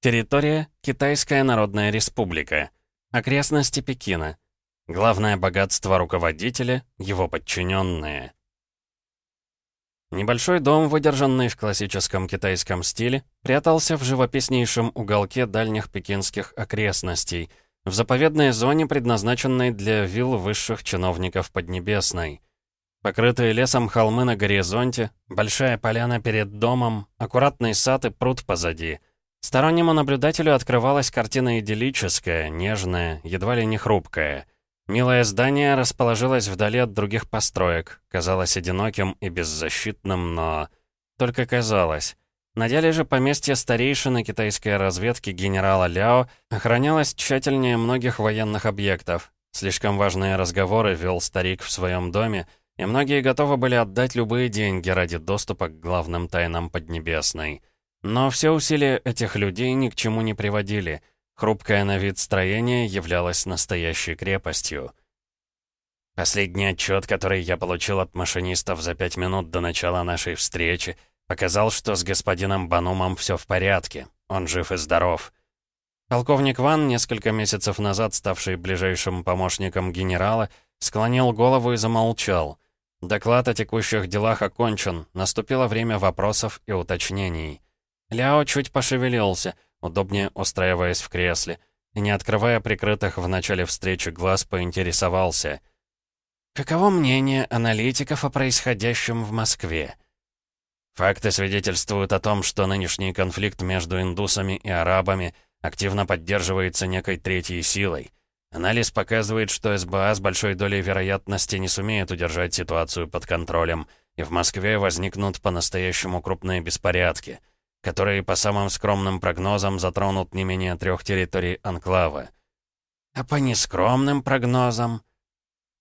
Территория — Китайская Народная Республика. Окрестности Пекина. Главное богатство руководителя — его подчиненные. Небольшой дом, выдержанный в классическом китайском стиле, прятался в живописнейшем уголке дальних пекинских окрестностей, в заповедной зоне, предназначенной для вилл высших чиновников Поднебесной. Покрытые лесом холмы на горизонте, большая поляна перед домом, аккуратный сад и пруд позади. Стороннему наблюдателю открывалась картина идиллическая, нежная, едва ли не хрупкая — Милое здание расположилось вдали от других построек, казалось одиноким и беззащитным, но... Только казалось. На деле же поместье старейшины китайской разведки генерала Ляо охранялось тщательнее многих военных объектов. Слишком важные разговоры вел старик в своем доме, и многие готовы были отдать любые деньги ради доступа к главным тайнам Поднебесной. Но все усилия этих людей ни к чему не приводили — Хрупкое на вид строение являлось настоящей крепостью. Последний отчет, который я получил от машинистов за пять минут до начала нашей встречи, показал, что с господином Банумом все в порядке. Он жив и здоров. Полковник Ван, несколько месяцев назад ставший ближайшим помощником генерала, склонил голову и замолчал. Доклад о текущих делах окончен, наступило время вопросов и уточнений. Ляо чуть пошевелился — удобнее устраиваясь в кресле, и, не открывая прикрытых в начале встречи глаз, поинтересовался. «Каково мнение аналитиков о происходящем в Москве?» Факты свидетельствуют о том, что нынешний конфликт между индусами и арабами активно поддерживается некой третьей силой. Анализ показывает, что СБА с большой долей вероятности не сумеет удержать ситуацию под контролем, и в Москве возникнут по-настоящему крупные беспорядки — которые, по самым скромным прогнозам, затронут не менее трех территорий Анклава. А по нескромным прогнозам?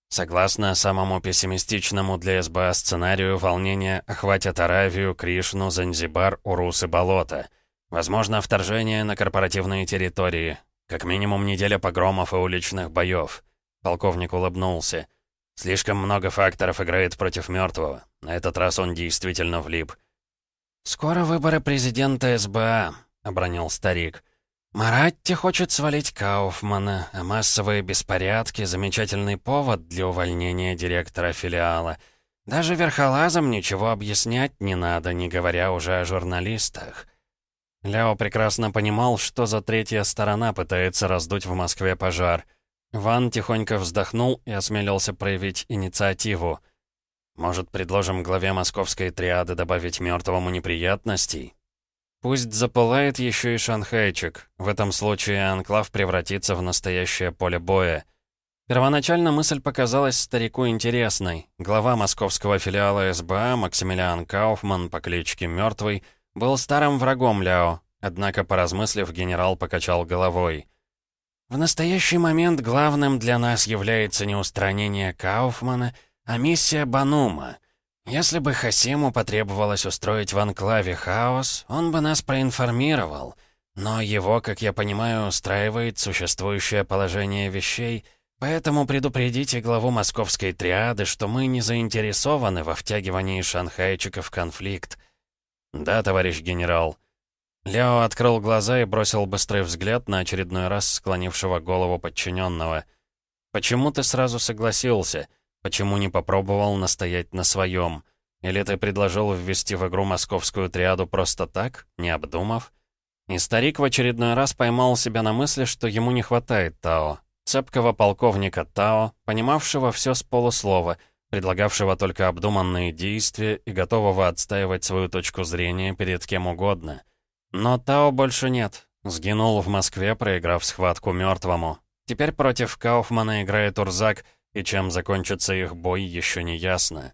Согласно самому пессимистичному для СБА сценарию, волнения охватят Аравию, Кришну, Занзибар, Урус и Болото. Возможно, вторжение на корпоративные территории. Как минимум неделя погромов и уличных боев. Полковник улыбнулся. Слишком много факторов играет против мертвого. На этот раз он действительно влип. «Скоро выборы президента СБА», — обронил старик. «Маратти хочет свалить Кауфмана, а массовые беспорядки — замечательный повод для увольнения директора филиала. Даже верхолазам ничего объяснять не надо, не говоря уже о журналистах». Ляо прекрасно понимал, что за третья сторона пытается раздуть в Москве пожар. Ван тихонько вздохнул и осмелился проявить инициативу — может, предложим главе московской триады добавить мертвому неприятностей? Пусть запылает еще и шанхайчик. В этом случае анклав превратится в настоящее поле боя. Первоначально мысль показалась старику интересной. Глава московского филиала СБА Максимилиан Кауфман по кличке Мертвый был старым врагом Ляо, однако, поразмыслив, генерал покачал головой. «В настоящий момент главным для нас является не устранение Кауфмана, а миссия Банума. Если бы Хасиму потребовалось устроить в анклаве хаос, он бы нас проинформировал. Но его, как я понимаю, устраивает существующее положение вещей, поэтому предупредите главу московской триады, что мы не заинтересованы во втягивании шанхайчика в конфликт. Да, товарищ генерал. Ляо открыл глаза и бросил быстрый взгляд на очередной раз склонившего голову подчиненного. «Почему ты сразу согласился?» Почему не попробовал настоять на своем? Или ты предложил ввести в игру московскую триаду просто так, не обдумав? И старик в очередной раз поймал себя на мысли, что ему не хватает Тао. Цепкого полковника Тао, понимавшего все с полуслова, предлагавшего только обдуманные действия и готового отстаивать свою точку зрения перед кем угодно. Но Тао больше нет. Сгинул в Москве, проиграв схватку мертвому. Теперь против Кауфмана играет Урзак, и чем закончится их бой, еще не ясно.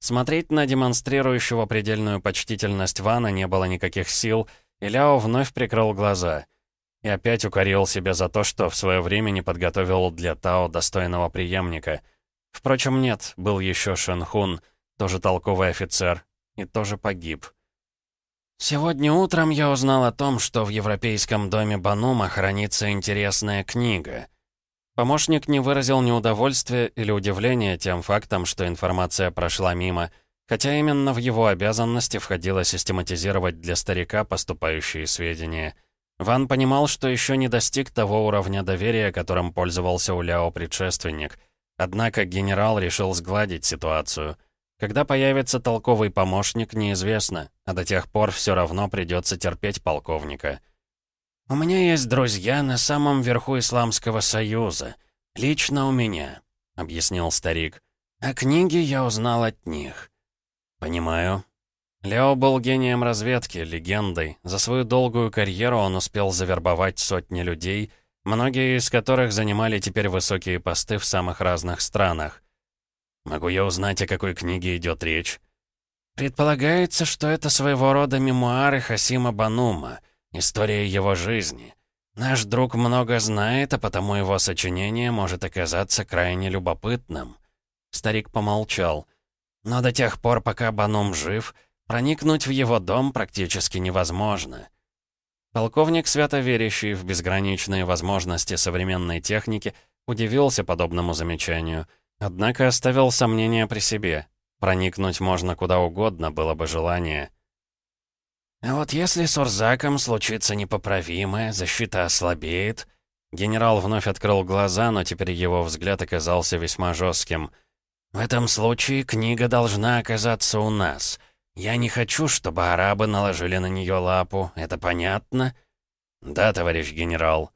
Смотреть на демонстрирующего предельную почтительность Вана не было никаких сил, и Ляо вновь прикрыл глаза. И опять укорил себя за то, что в свое время не подготовил для Тао достойного преемника. Впрочем, нет, был еще Шенхун, тоже толковый офицер, и тоже погиб. Сегодня утром я узнал о том, что в Европейском доме Банума хранится интересная книга. Помощник не выразил неудовольствия или удивления тем фактом, что информация прошла мимо, хотя именно в его обязанности входило систематизировать для старика поступающие сведения. Ван понимал, что еще не достиг того уровня доверия, которым пользовался у Ляо предшественник. Однако генерал решил сгладить ситуацию. Когда появится толковый помощник, неизвестно, а до тех пор все равно придется терпеть полковника. «У меня есть друзья на самом верху Исламского Союза. Лично у меня», — объяснил старик. «А книги я узнал от них». «Понимаю». Лео был гением разведки, легендой. За свою долгую карьеру он успел завербовать сотни людей, многие из которых занимали теперь высокие посты в самых разных странах. «Могу я узнать, о какой книге идет речь?» «Предполагается, что это своего рода мемуары Хасима Банума, история его жизни. Наш друг много знает, а потому его сочинение может оказаться крайне любопытным». Старик помолчал. «Но до тех пор, пока Банум жив, проникнуть в его дом практически невозможно». Полковник, свято верящий в безграничные возможности современной техники, удивился подобному замечанию, однако оставил сомнения при себе. Проникнуть можно куда угодно, было бы желание. «А вот если с Урзаком случится непоправимое, защита ослабеет...» Генерал вновь открыл глаза, но теперь его взгляд оказался весьма жестким — «В этом случае книга должна оказаться у нас. Я не хочу, чтобы арабы наложили на нее лапу. Это понятно?» «Да, товарищ генерал».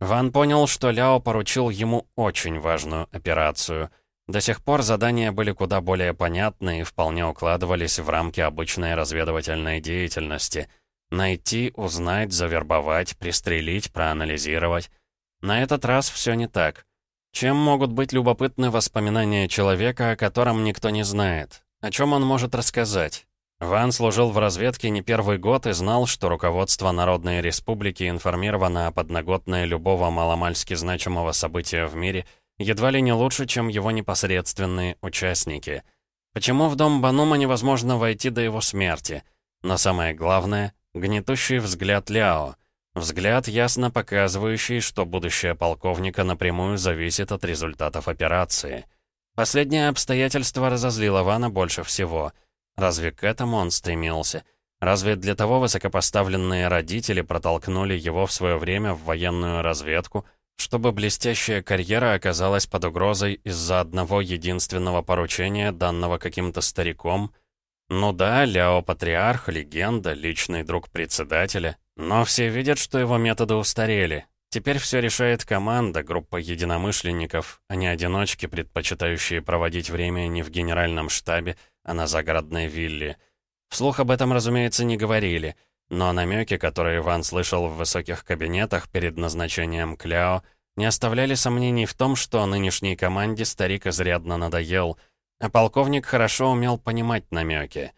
Ван понял, что Ляо поручил ему очень важную операцию. До сих пор задания были куда более понятны и вполне укладывались в рамки обычной разведывательной деятельности. Найти, узнать, завербовать, пристрелить, проанализировать. На этот раз все не так. Чем могут быть любопытны воспоминания человека, о котором никто не знает? О чем он может рассказать? Ван служил в разведке не первый год и знал, что руководство Народной Республики информировано о подноготной любого маломальски значимого события в мире едва ли не лучше, чем его непосредственные участники. Почему в дом Банума невозможно войти до его смерти? Но самое главное — гнетущий взгляд Ляо — Взгляд, ясно показывающий, что будущее полковника напрямую зависит от результатов операции. Последнее обстоятельство разозлило Вана больше всего. Разве к этому он стремился? Разве для того высокопоставленные родители протолкнули его в свое время в военную разведку, чтобы блестящая карьера оказалась под угрозой из-за одного единственного поручения, данного каким-то стариком? Ну да, Ляо Патриарх, легенда, личный друг председателя, но все видят, что его методы устарели. Теперь все решает команда, группа единомышленников, а не одиночки, предпочитающие проводить время не в генеральном штабе, а на загородной вилле. Вслух об этом, разумеется, не говорили, но намеки, которые Иван слышал в высоких кабинетах перед назначением Кляо, не оставляли сомнений в том, что нынешней команде старик изрядно надоел, а полковник хорошо умел понимать намеки.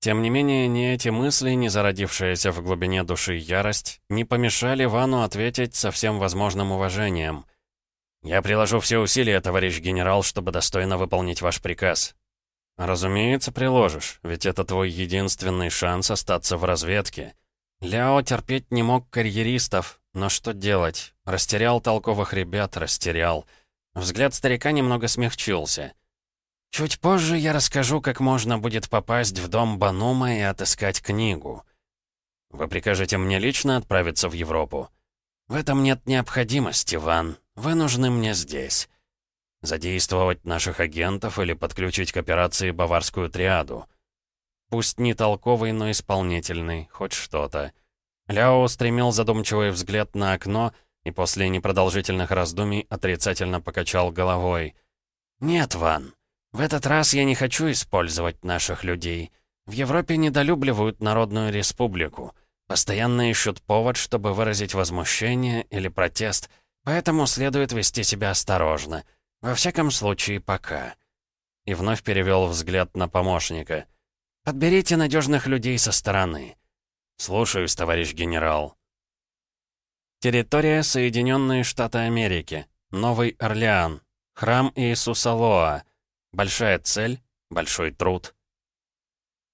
Тем не менее, ни эти мысли, ни зародившаяся в глубине души ярость, не помешали Вану ответить со всем возможным уважением. «Я приложу все усилия, товарищ генерал, чтобы достойно выполнить ваш приказ». «Разумеется, приложишь, ведь это твой единственный шанс остаться в разведке». Ляо терпеть не мог карьеристов, но что делать? Растерял толковых ребят, растерял. Взгляд старика немного смягчился — Чуть позже я расскажу, как можно будет попасть в дом Банума и отыскать книгу. Вы прикажете мне лично отправиться в Европу? В этом нет необходимости, Ван. Вы нужны мне здесь. Задействовать наших агентов или подключить к операции баварскую триаду. Пусть не толковый, но исполнительный, хоть что-то. Ляо устремил задумчивый взгляд на окно и после непродолжительных раздумий отрицательно покачал головой. «Нет, Ван, в этот раз я не хочу использовать наших людей. В Европе недолюбливают Народную Республику. Постоянно ищут повод, чтобы выразить возмущение или протест, поэтому следует вести себя осторожно. Во всяком случае, пока. И вновь перевел взгляд на помощника. «Подберите надежных людей со стороны». «Слушаюсь, товарищ генерал». Территория Соединенные Штаты Америки. Новый Орлеан. Храм Иисуса Лоа. Большая цель, большой труд.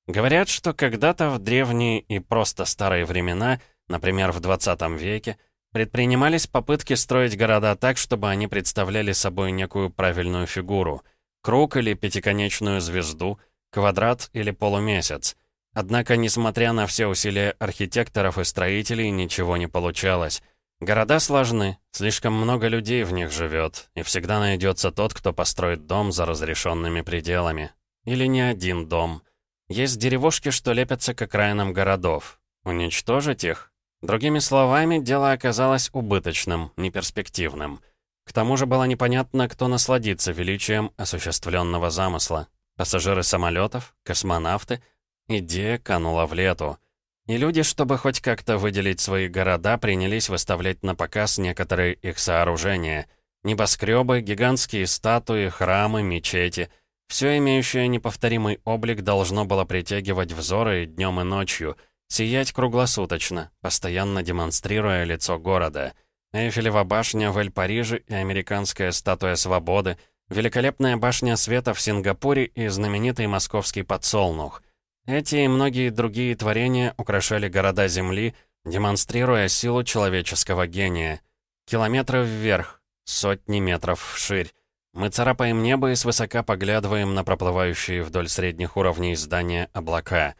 Говорят, что когда-то в древние и просто старые времена, например, в 20 веке, предпринимались попытки строить города так, чтобы они представляли собой некую правильную фигуру — круг или пятиконечную звезду, квадрат или полумесяц. Однако, несмотря на все усилия архитекторов и строителей, ничего не получалось. Города сложны, слишком много людей в них живет, и всегда найдется тот, кто построит дом за разрешенными пределами. Или не один дом. Есть деревушки, что лепятся к окраинам городов. Уничтожить их? Другими словами, дело оказалось убыточным, неперспективным. К тому же было непонятно, кто насладится величием осуществленного замысла. Пассажиры самолетов, космонавты. Идея канула в лету. И люди, чтобы хоть как-то выделить свои города, принялись выставлять на показ некоторые их сооружения. Небоскребы, гигантские статуи, храмы, мечети. Все имеющее неповторимый облик должно было притягивать взоры днем и ночью, сиять круглосуточно, постоянно демонстрируя лицо города. Эйфелева башня в Эль-Париже и американская статуя свободы, великолепная башня света в Сингапуре и знаменитый московский подсолнух — эти и многие другие творения украшали города Земли, демонстрируя силу человеческого гения. Километры вверх, сотни метров вширь. Мы царапаем небо и свысока поглядываем на проплывающие вдоль средних уровней здания облака.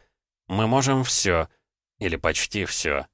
Мы можем все, или почти все.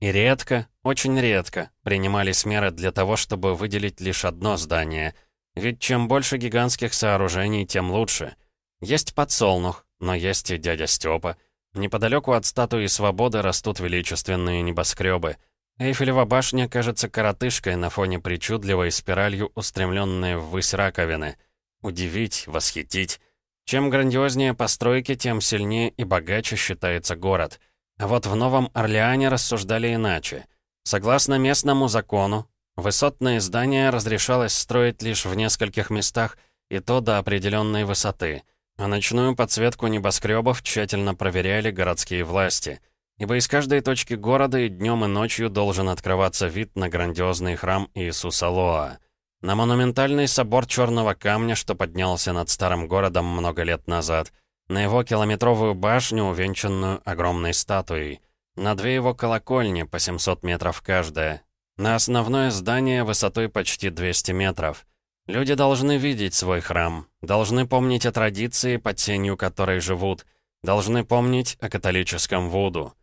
И редко, очень редко, принимались меры для того, чтобы выделить лишь одно здание. Ведь чем больше гигантских сооружений, тем лучше. Есть подсолнух, но есть и дядя Степа. Неподалеку от статуи свободы растут величественные небоскребы. Эйфелева башня кажется коротышкой на фоне причудливой спиралью, устремленной ввысь раковины. Удивить, восхитить. Чем грандиознее постройки, тем сильнее и богаче считается город. А вот в Новом Орлеане рассуждали иначе. Согласно местному закону, высотные здания разрешалось строить лишь в нескольких местах, и то до определенной высоты — а ночную подсветку небоскребов тщательно проверяли городские власти. Ибо из каждой точки города и днем и ночью должен открываться вид на грандиозный храм Иисуса Лоа. На монументальный собор черного камня, что поднялся над старым городом много лет назад. На его километровую башню, увенчанную огромной статуей. На две его колокольни по 700 метров каждая. На основное здание высотой почти 200 метров. Люди должны видеть свой храм, должны помнить о традиции, под сенью которой живут, должны помнить о католическом Вуду.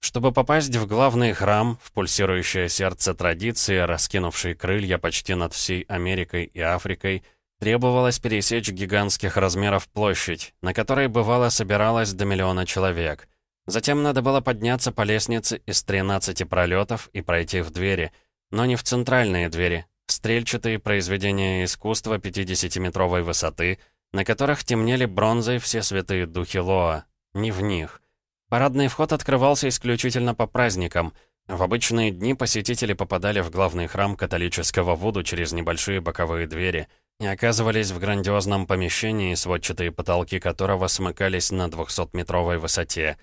Чтобы попасть в главный храм, в пульсирующее сердце традиции, раскинувшей крылья почти над всей Америкой и Африкой, требовалось пересечь гигантских размеров площадь, на которой бывало собиралось до миллиона человек. Затем надо было подняться по лестнице из 13 пролетов и пройти в двери, но не в центральные двери, стрельчатые произведения искусства 50-метровой высоты, на которых темнели бронзой все святые духи Лоа. Не в них. Парадный вход открывался исключительно по праздникам. В обычные дни посетители попадали в главный храм католического Вуду через небольшие боковые двери и оказывались в грандиозном помещении, сводчатые потолки которого смыкались на 200-метровой высоте.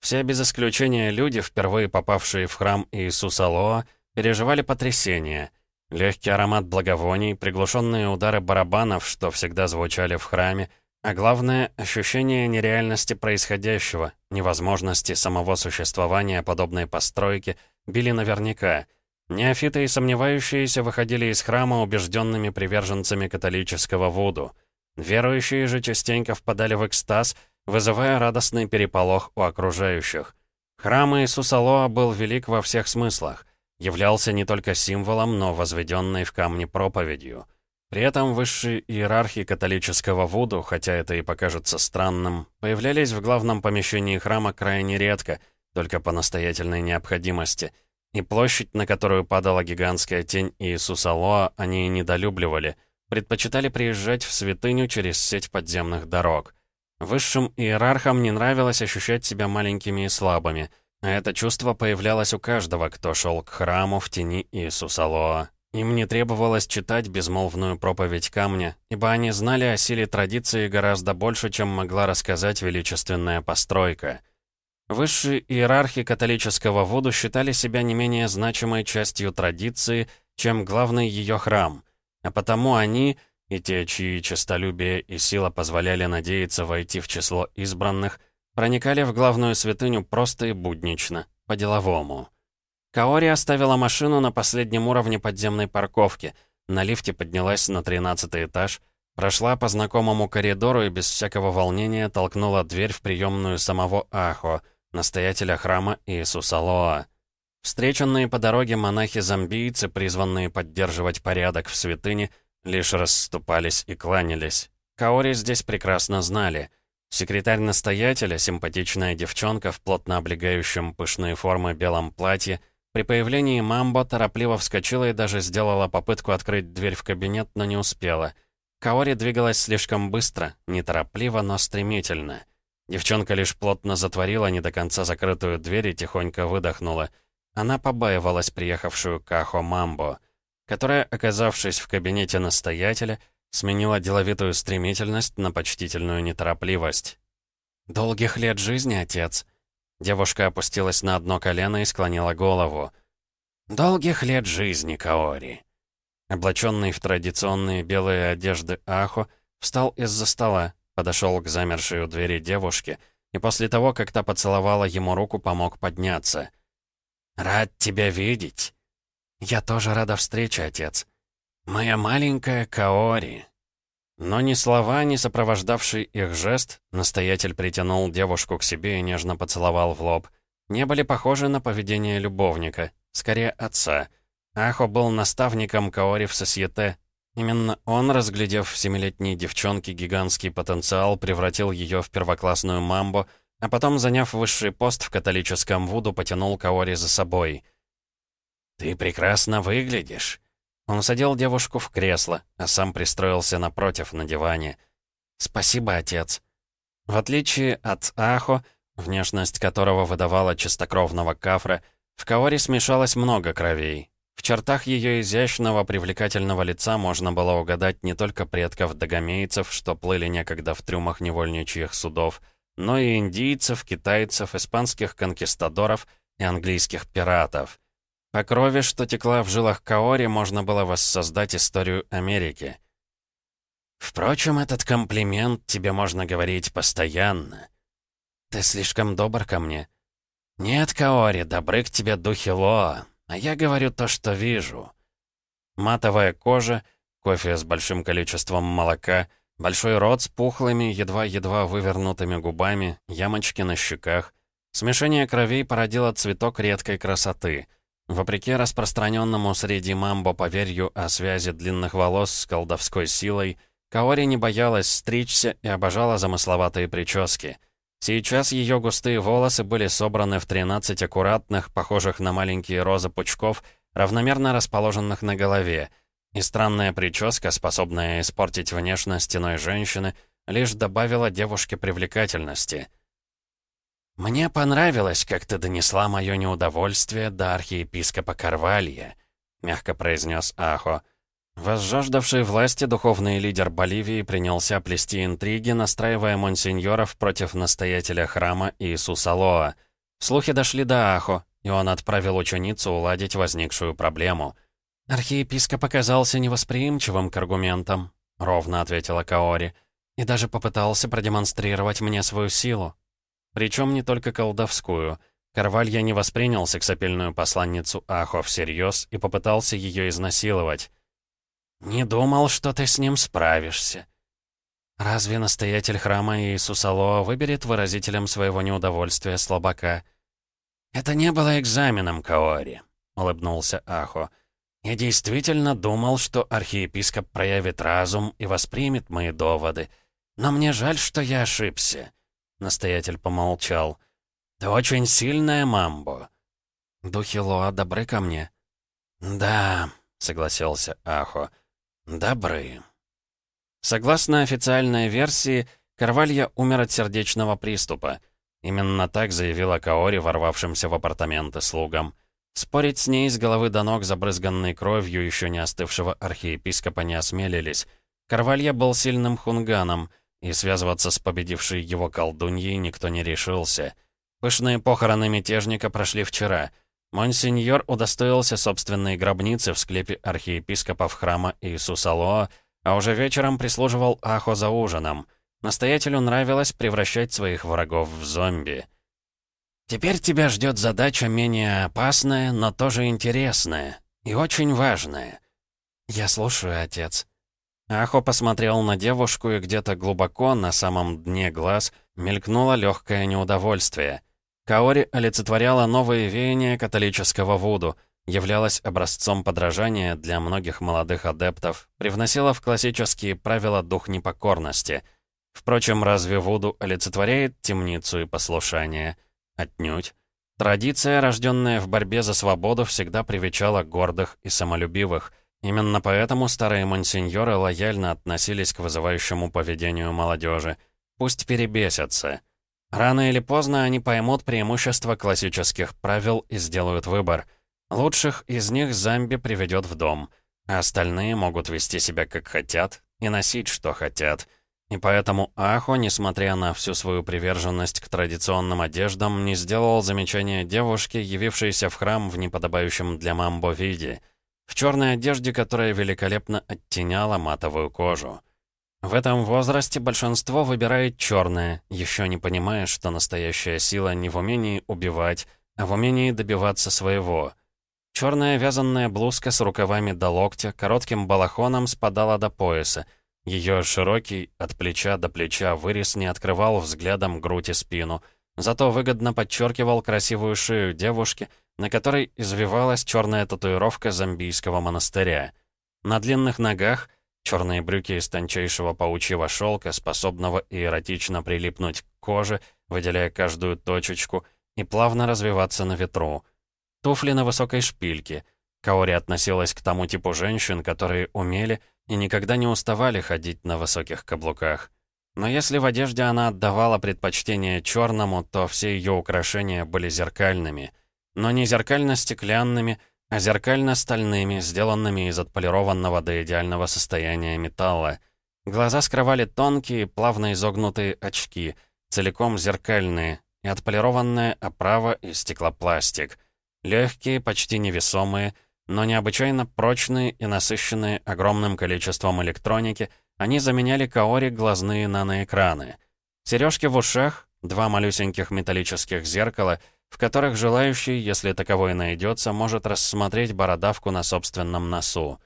Все без исключения люди, впервые попавшие в храм Иисуса Лоа, переживали потрясение — Легкий аромат благовоний, приглушенные удары барабанов, что всегда звучали в храме, а главное — ощущение нереальности происходящего, невозможности самого существования подобной постройки, били наверняка. Неофиты и сомневающиеся выходили из храма убежденными приверженцами католического Вуду. Верующие же частенько впадали в экстаз, вызывая радостный переполох у окружающих. Храм Иисуса Лоа был велик во всех смыслах являлся не только символом, но возведенной в камне проповедью. При этом высшие иерархи католического Вуду, хотя это и покажется странным, появлялись в главном помещении храма крайне редко, только по настоятельной необходимости, и площадь, на которую падала гигантская тень Иисуса Лоа, они недолюбливали, предпочитали приезжать в святыню через сеть подземных дорог. Высшим иерархам не нравилось ощущать себя маленькими и слабыми — а это чувство появлялось у каждого, кто шел к храму в тени Иисуса Лоа. Им не требовалось читать безмолвную проповедь камня, ибо они знали о силе традиции гораздо больше, чем могла рассказать величественная постройка. Высшие иерархи католического Вуду считали себя не менее значимой частью традиции, чем главный ее храм, а потому они, и те, чьи честолюбие и сила позволяли надеяться войти в число избранных, Проникали в главную святыню просто и буднично, по-деловому. Каори оставила машину на последнем уровне подземной парковки, на лифте поднялась на 13 этаж, Прошла по знакомому коридору и без всякого волнения толкнула дверь в приемную самого Ахо, настоятеля храма Иисуса Лоа. Встреченные по дороге монахи-зомбийцы, призванные поддерживать порядок в святыне, лишь расступались и кланялись. Каори здесь прекрасно знали. Секретарь настоятеля, симпатичная девчонка в плотно облегающем пышные формы белом платье, при появлении Мамбо торопливо вскочила и даже сделала попытку открыть дверь в кабинет, но не успела. Каори двигалась слишком быстро, неторопливо, но стремительно. Девчонка лишь плотно затворила не до конца закрытую дверь и тихонько выдохнула. Она побаивалась приехавшую Кахо Мамбо, которая, оказавшись в кабинете настоятеля, сменила деловитую стремительность на почтительную неторопливость. «Долгих лет жизни, отец!» Девушка опустилась на одно колено и склонила голову. «Долгих лет жизни, Каори!» Облаченный в традиционные белые одежды Ахо, встал из-за стола, подошел к замершей у двери девушке и после того, как та поцеловала ему руку, помог подняться. «Рад тебя видеть!» «Я тоже рада встрече, отец!» «Моя маленькая Каори!» Но ни слова, ни сопровождавший их жест, настоятель притянул девушку к себе и нежно поцеловал в лоб, не были похожи на поведение любовника, скорее отца — Ахо был наставником Каори в Сосьете. Именно он, разглядев в семилетней девчонке гигантский потенциал, превратил ее в первоклассную мамбо, а потом, заняв высший пост в католическом Вуду, потянул Каори за собой. «Ты прекрасно выглядишь». Он садил девушку в кресло, а сам пристроился напротив, на диване. «Спасибо, отец». В отличие от Ахо, внешность которого выдавала чистокровного кафра, в Каори смешалось много кровей, в чертах ее изящного, привлекательного лица можно было угадать не только предков догомейцев, что плыли некогда в трюмах невольничьих судов, но и индийцев, китайцев, испанских конкистадоров и английских пиратов. По крови, что текла в жилах Каори, можно было воссоздать историю Америки. «Впрочем, этот комплимент тебе можно говорить постоянно. Ты слишком добр ко мне». «Нет, Каори, добры к тебе духи Лоа, а я говорю то, что вижу. Матовая кожа, кофе с большим количеством молока, большой рот с пухлыми, едва-едва вывернутыми губами, ямочки на щеках. Смешение кровей породило цветок редкой красоты. Вопреки распространенному среди мамбо поверью о связи длинных волос с колдовской силой, Каори не боялась стричься и обожала замысловатые прически — Сейчас ее густые волосы были собраны в 13 аккуратных, похожих на маленькие розы пучков, равномерно расположенных на голове, и странная прическа, способная испортить внешность иной женщины, лишь добавила девушке привлекательности. «Мне понравилось, как ты донесла мое неудовольствие до архиепископа Карвалья», — мягко произнес Ахо. Возжаждавший власти духовный лидер Боливии принялся плести интриги, настраивая монсеньоров против настоятеля храма Иисуса Лоа. Слухи дошли до Ахо, и он отправил ученицу уладить возникшую проблему. «Архиепископ оказался невосприимчивым к аргументам», — ровно ответила Каори, «и даже попытался продемонстрировать мне свою силу. Причем не только колдовскую». Карвалья не воспринял сексапильную посланницу Ахо всерьез и попытался ее изнасиловать. «Не думал, что ты с ним справишься». «Разве настоятель храма Иисуса Лоа выберет выразителем своего неудовольствия слабака?» «Это не было экзаменом, Каори», — улыбнулся Ахо. «Я действительно думал, что архиепископ проявит разум и воспримет мои доводы. Но мне жаль, что я ошибся». Настоятель помолчал. «Ты очень сильная, Мамбо». «Духи Лоа добры ко мне». «Да», — согласился Ахо. Добры. Согласно официальной версии, Карвалья умер от сердечного приступа. Именно так заявила Каори, ворвавшимся в апартаменты слугам. Спорить с ней с головы до ног, забрызганной кровью еще не остывшего архиепископа, не осмелились. Карвалья был сильным хунганом, и связываться с победившей его колдуньей никто не решился. Пышные похороны мятежника прошли вчера — Монсеньор удостоился собственной гробницы в склепе архиепископов храма Иисуса Лоа, а уже вечером прислуживал Ахо за ужином. Настоятелю нравилось превращать своих врагов в зомби. «Теперь тебя ждет задача менее опасная, но тоже интересная и очень важная». «Я слушаю, отец». Ахо посмотрел на девушку, и где-то глубоко, на самом дне глаз, мелькнуло легкое неудовольствие. Каори олицетворяла новые веяния католического Вуду, являлась образцом подражания для многих молодых адептов, привносила в классические правила дух непокорности. Впрочем, разве Вуду олицетворяет темницу и послушание? Отнюдь. Традиция, рожденная в борьбе за свободу, всегда привечала гордых и самолюбивых — Именно поэтому старые монсеньоры лояльно относились к вызывающему поведению молодежи. Пусть перебесятся. Рано или поздно они поймут преимущество классических правил и сделают выбор. Лучших из них Замби приведет в дом, а остальные могут вести себя как хотят и носить, что хотят. И поэтому Ахо, несмотря на всю свою приверженность к традиционным одеждам, не сделал замечания девушке, явившейся в храм в неподобающем для мамбо виде — в черной одежде, которая великолепно оттеняла матовую кожу. В этом возрасте большинство выбирает черное, еще не понимая, что настоящая сила не в умении убивать, а в умении добиваться своего. Черная вязаная блузка с рукавами до локтя, коротким балахоном спадала до пояса. Ее широкий, от плеча до плеча, вырез не открывал взглядом грудь и спину, зато выгодно подчеркивал красивую шею девушки — на которой извивалась черная татуировка зомбийского монастыря. На длинных ногах черные брюки из тончайшего паучьего шелка, способного и эротично прилипнуть к коже, выделяя каждую точечку, и плавно развиваться на ветру. Туфли на высокой шпильке. Каори относилась к тому типу женщин, которые умели и никогда не уставали ходить на высоких каблуках. Но если в одежде она отдавала предпочтение черному, то все ее украшения были зеркальными — но не зеркально-стеклянными, а зеркально-стальными, сделанными из отполированного до идеального состояния металла. Глаза скрывали тонкие, плавно изогнутые очки, целиком зеркальные, и отполированная оправа и стеклопластик. Легкие, почти невесомые, но необычайно прочные и насыщенные огромным количеством электроники, они заменяли Каори глазные наноэкраны. Сережки в ушах, два малюсеньких металлических зеркала — в которых желающий, если таковой найдется, может рассмотреть бородавку на собственном носу.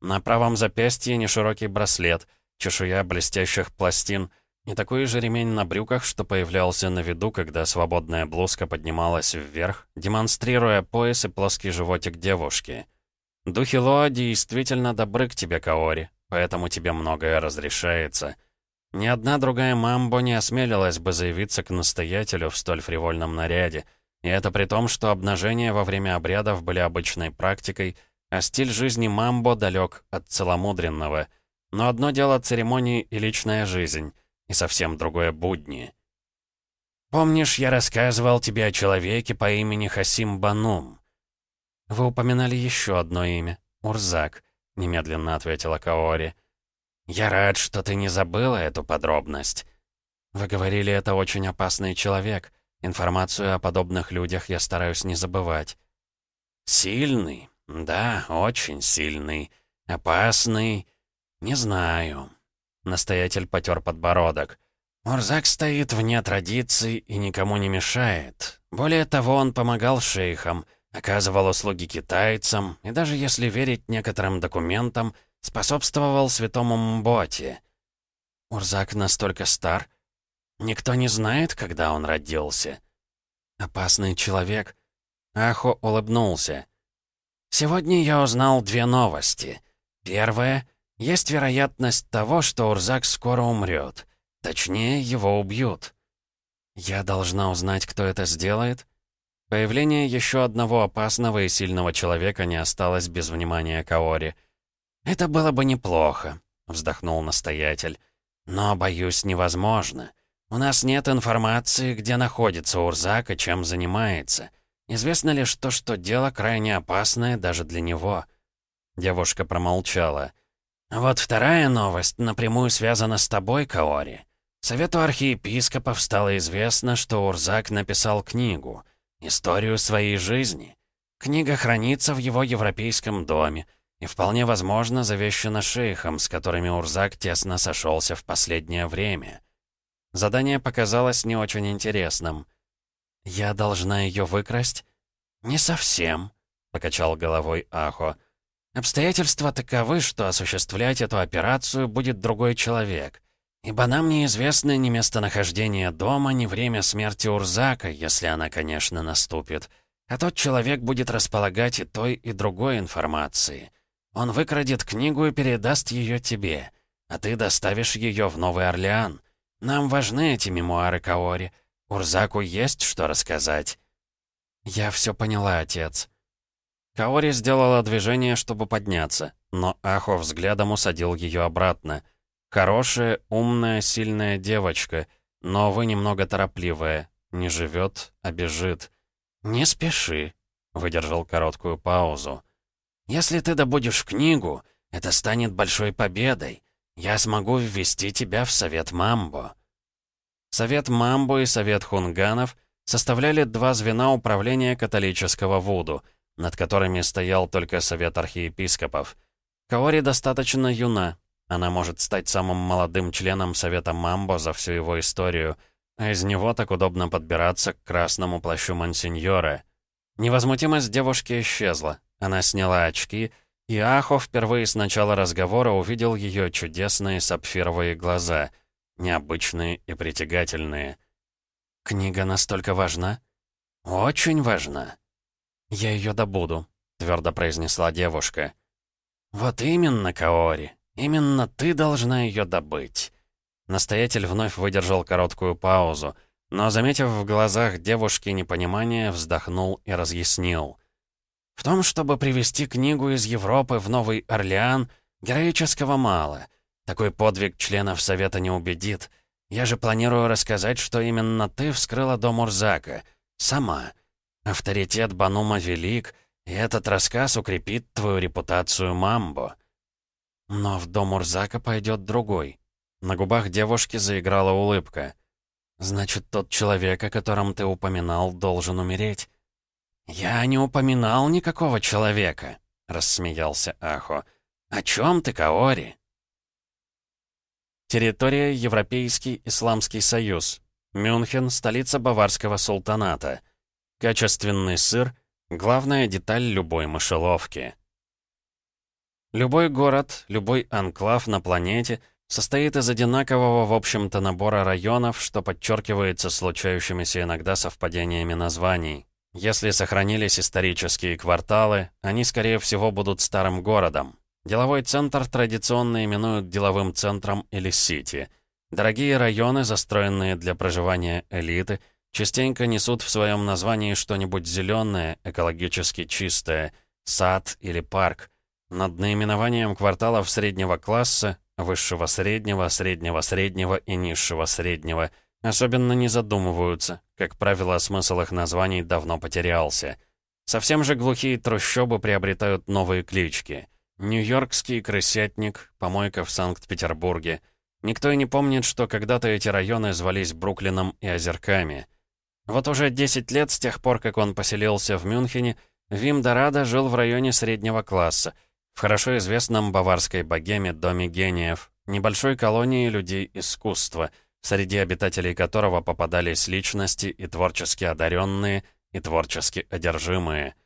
На правом запястье неширокий браслет, чешуя блестящих пластин и такой же ремень на брюках, что появлялся на виду, когда свободная блузка поднималась вверх, демонстрируя пояс и плоский животик девушки. Духи Лоа действительно добры к тебе, Каори, поэтому тебе многое разрешается. Ни одна другая мамбо не осмелилась бы заявиться к настоятелю в столь фривольном наряде — и это при том, что обнажения во время обрядов были обычной практикой, а стиль жизни мамбо далек от целомудренного. Но одно дело церемонии и личная жизнь, и совсем другое будни. «Помнишь, я рассказывал тебе о человеке по имени Хасим Банум?» «Вы упоминали еще одно имя — Урзак», — немедленно ответила Каори. «Я рад, что ты не забыла эту подробность. Вы говорили, это очень опасный человек». Информацию о подобных людях я стараюсь не забывать. Сильный? Да, очень сильный. Опасный? Не знаю. Настоятель потер подбородок. Мурзак стоит вне традиций и никому не мешает. Более того, он помогал шейхам, оказывал услуги китайцам и даже если верить некоторым документам, способствовал святому Мботе. Мурзак настолько стар, Никто не знает, когда он родился. Опасный человек. Ахо улыбнулся. Сегодня я узнал две новости. Первая — есть вероятность того, что Урзак скоро умрет. Точнее, его убьют. Я должна узнать, кто это сделает? Появление еще одного опасного и сильного человека не осталось без внимания Каори. «Это было бы неплохо», — вздохнул настоятель. «Но, боюсь, невозможно. «У нас нет информации, где находится Урзак и чем занимается. Известно лишь то, что дело крайне опасное даже для него». Девушка промолчала. «Вот вторая новость напрямую связана с тобой, Каори. Совету архиепископов стало известно, что Урзак написал книгу, историю своей жизни. Книга хранится в его европейском доме и вполне возможно завещана шейхом, с которыми Урзак тесно сошелся в последнее время». Задание показалось не очень интересным. «Я должна ее выкрасть?» «Не совсем», — покачал головой Ахо. Обстоятельства таковы, что осуществлять эту операцию будет другой человек. Ибо нам неизвестны ни местонахождение дома, ни время смерти Урзака, если она, конечно, наступит. А тот человек будет располагать и той, и другой информацией. Он выкрадет книгу и передаст ее тебе, а ты доставишь ее в Новый Орлеан. Нам важны эти мемуары Каори. Урзаку есть что рассказать. Я все поняла, отец. Каори сделала движение, чтобы подняться, но Ахо взглядом усадил ее обратно. Хорошая, умная, сильная девочка, но вы немного торопливая. Не живет, а бежит. «Не спеши», — выдержал короткую паузу. «Если ты добудешь книгу, это станет большой победой. Я смогу ввести тебя в Совет Мамбо». Совет Мамбо и Совет Хунганов составляли два звена управления католического Вуду, над которыми стоял только Совет Архиепископов. Каори достаточно юна, она может стать самым молодым членом Совета Мамбо за всю его историю, а из него так удобно подбираться к красному плащу Монсеньора. Невозмутимость девушки исчезла. Она сняла очки, и Ахо впервые с начала разговора увидел ее чудесные сапфировые глаза, необычные и притягательные. «Книга настолько важна?» «Очень важна». «Я ее добуду», — твердо произнесла девушка. «Вот именно, Каори, именно ты должна ее добыть». Настоятель вновь выдержал короткую паузу, но, заметив в глазах девушки непонимание, вздохнул и разъяснил. «В том, чтобы привести книгу из Европы в Новый Орлеан, героического мало. Такой подвиг членов Совета не убедит». Я же планирую рассказать, что именно ты вскрыла дом Урзака. Сама. Авторитет Банума велик, и этот рассказ укрепит твою репутацию Мамбо. Но в дом Урзака пойдет другой. На губах девушки заиграла улыбка. «Значит, тот человек, о котором ты упоминал, должен умереть?» «Я не упоминал никакого человека», — рассмеялся Ахо. «О чем ты, Каори?» Территория Европейский Исламский Союз. Мюнхен, столица Баварского султаната. Качественный сыр — главная деталь любой мышеловки. Любой город, любой анклав на планете состоит из одинакового, в общем-то, набора районов, что подчеркивается случающимися иногда совпадениями названий. Если сохранились исторические кварталы, они, скорее всего, будут старым городом. Деловой центр традиционно именуют деловым центром или сити. Дорогие районы, застроенные для проживания элиты, частенько несут в своем названии что-нибудь зеленое, экологически чистое, сад или парк. Над наименованием кварталов среднего класса, высшего среднего, среднего среднего и низшего среднего особенно не задумываются. Как правило, смысл их названий давно потерялся. Совсем же глухие трущобы приобретают новые клички. Нью-Йоркский крысятник, помойка в Санкт-Петербурге. Никто и не помнит, что когда-то эти районы звались Бруклином и Озерками. Вот уже 10 лет с тех пор, как он поселился в Мюнхене, Вим Дорадо жил в районе среднего класса, в хорошо известном баварской богеме Доме гениев, небольшой колонии людей искусства, среди обитателей которого попадались личности и творчески одаренные, и творчески одержимые –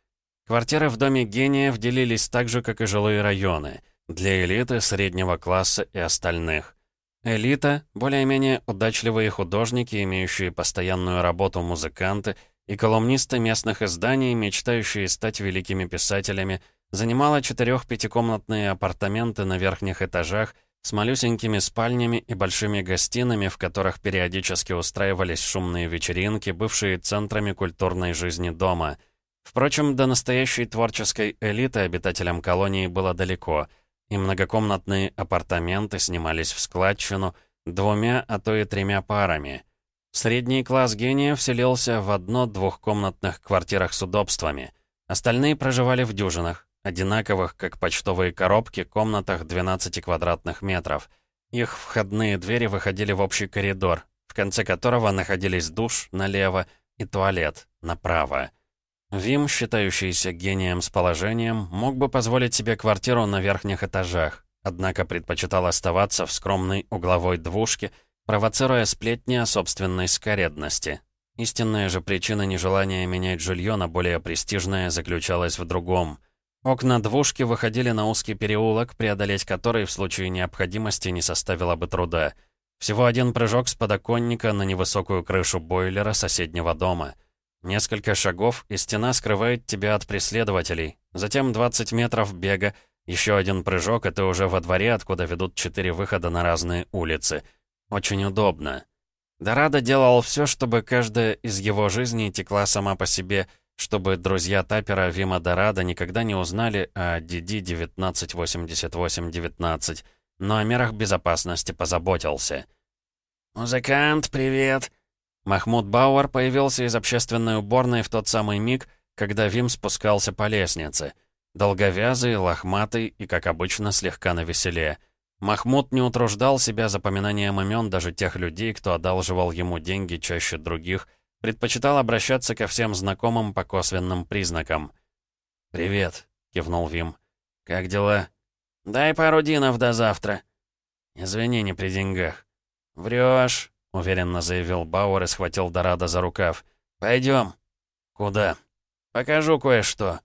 Квартиры в доме гениев делились так же, как и жилые районы, для элиты, среднего класса и остальных. Элита — более-менее удачливые художники, имеющие постоянную работу музыканты, и колумнисты местных изданий, мечтающие стать великими писателями, занимала четырех-пятикомнатные апартаменты на верхних этажах с малюсенькими спальнями и большими гостинами, в которых периодически устраивались шумные вечеринки, бывшие центрами культурной жизни дома — Впрочем, до настоящей творческой элиты обитателям колонии было далеко, и многокомнатные апартаменты снимались в складчину двумя, а то и тремя парами. Средний класс гения вселился в одно-двухкомнатных квартирах с удобствами. Остальные проживали в дюжинах, одинаковых, как почтовые коробки, комнатах 12 квадратных метров. Их входные двери выходили в общий коридор, в конце которого находились душ налево и туалет направо. Вим, считающийся гением с положением, мог бы позволить себе квартиру на верхних этажах, однако предпочитал оставаться в скромной угловой двушке, провоцируя сплетни о собственной скоредности. Истинная же причина нежелания менять жилье на более престижное заключалась в другом. Окна двушки выходили на узкий переулок, преодолеть который в случае необходимости не составило бы труда. Всего один прыжок с подоконника на невысокую крышу бойлера соседнего дома. Несколько шагов, и стена скрывает тебя от преследователей. Затем 20 метров бега, еще один прыжок, и ты уже во дворе, откуда ведут четыре выхода на разные улицы. Очень удобно. Дорадо делал все, чтобы каждая из его жизней текла сама по себе — чтобы друзья Тапера Вима Дорадо никогда не узнали о DD-1988-19, но о мерах безопасности позаботился. «Музыкант, привет!» Махмуд Бауэр появился из общественной уборной в тот самый миг, когда Вим спускался по лестнице. Долговязый, лохматый и, как обычно, слегка навеселее. Махмуд не утруждал себя запоминанием имен даже тех людей, кто одалживал ему деньги чаще других, Предпочитал обращаться ко всем знакомым по косвенным признакам. «Привет», — кивнул Вим. «Как дела?» «Дай пару динов до завтра». «Извини, не при деньгах». «Врёшь», — уверенно заявил Бауэр и схватил Дорадо за рукав. «Пойдём». «Куда?» «Покажу кое-что».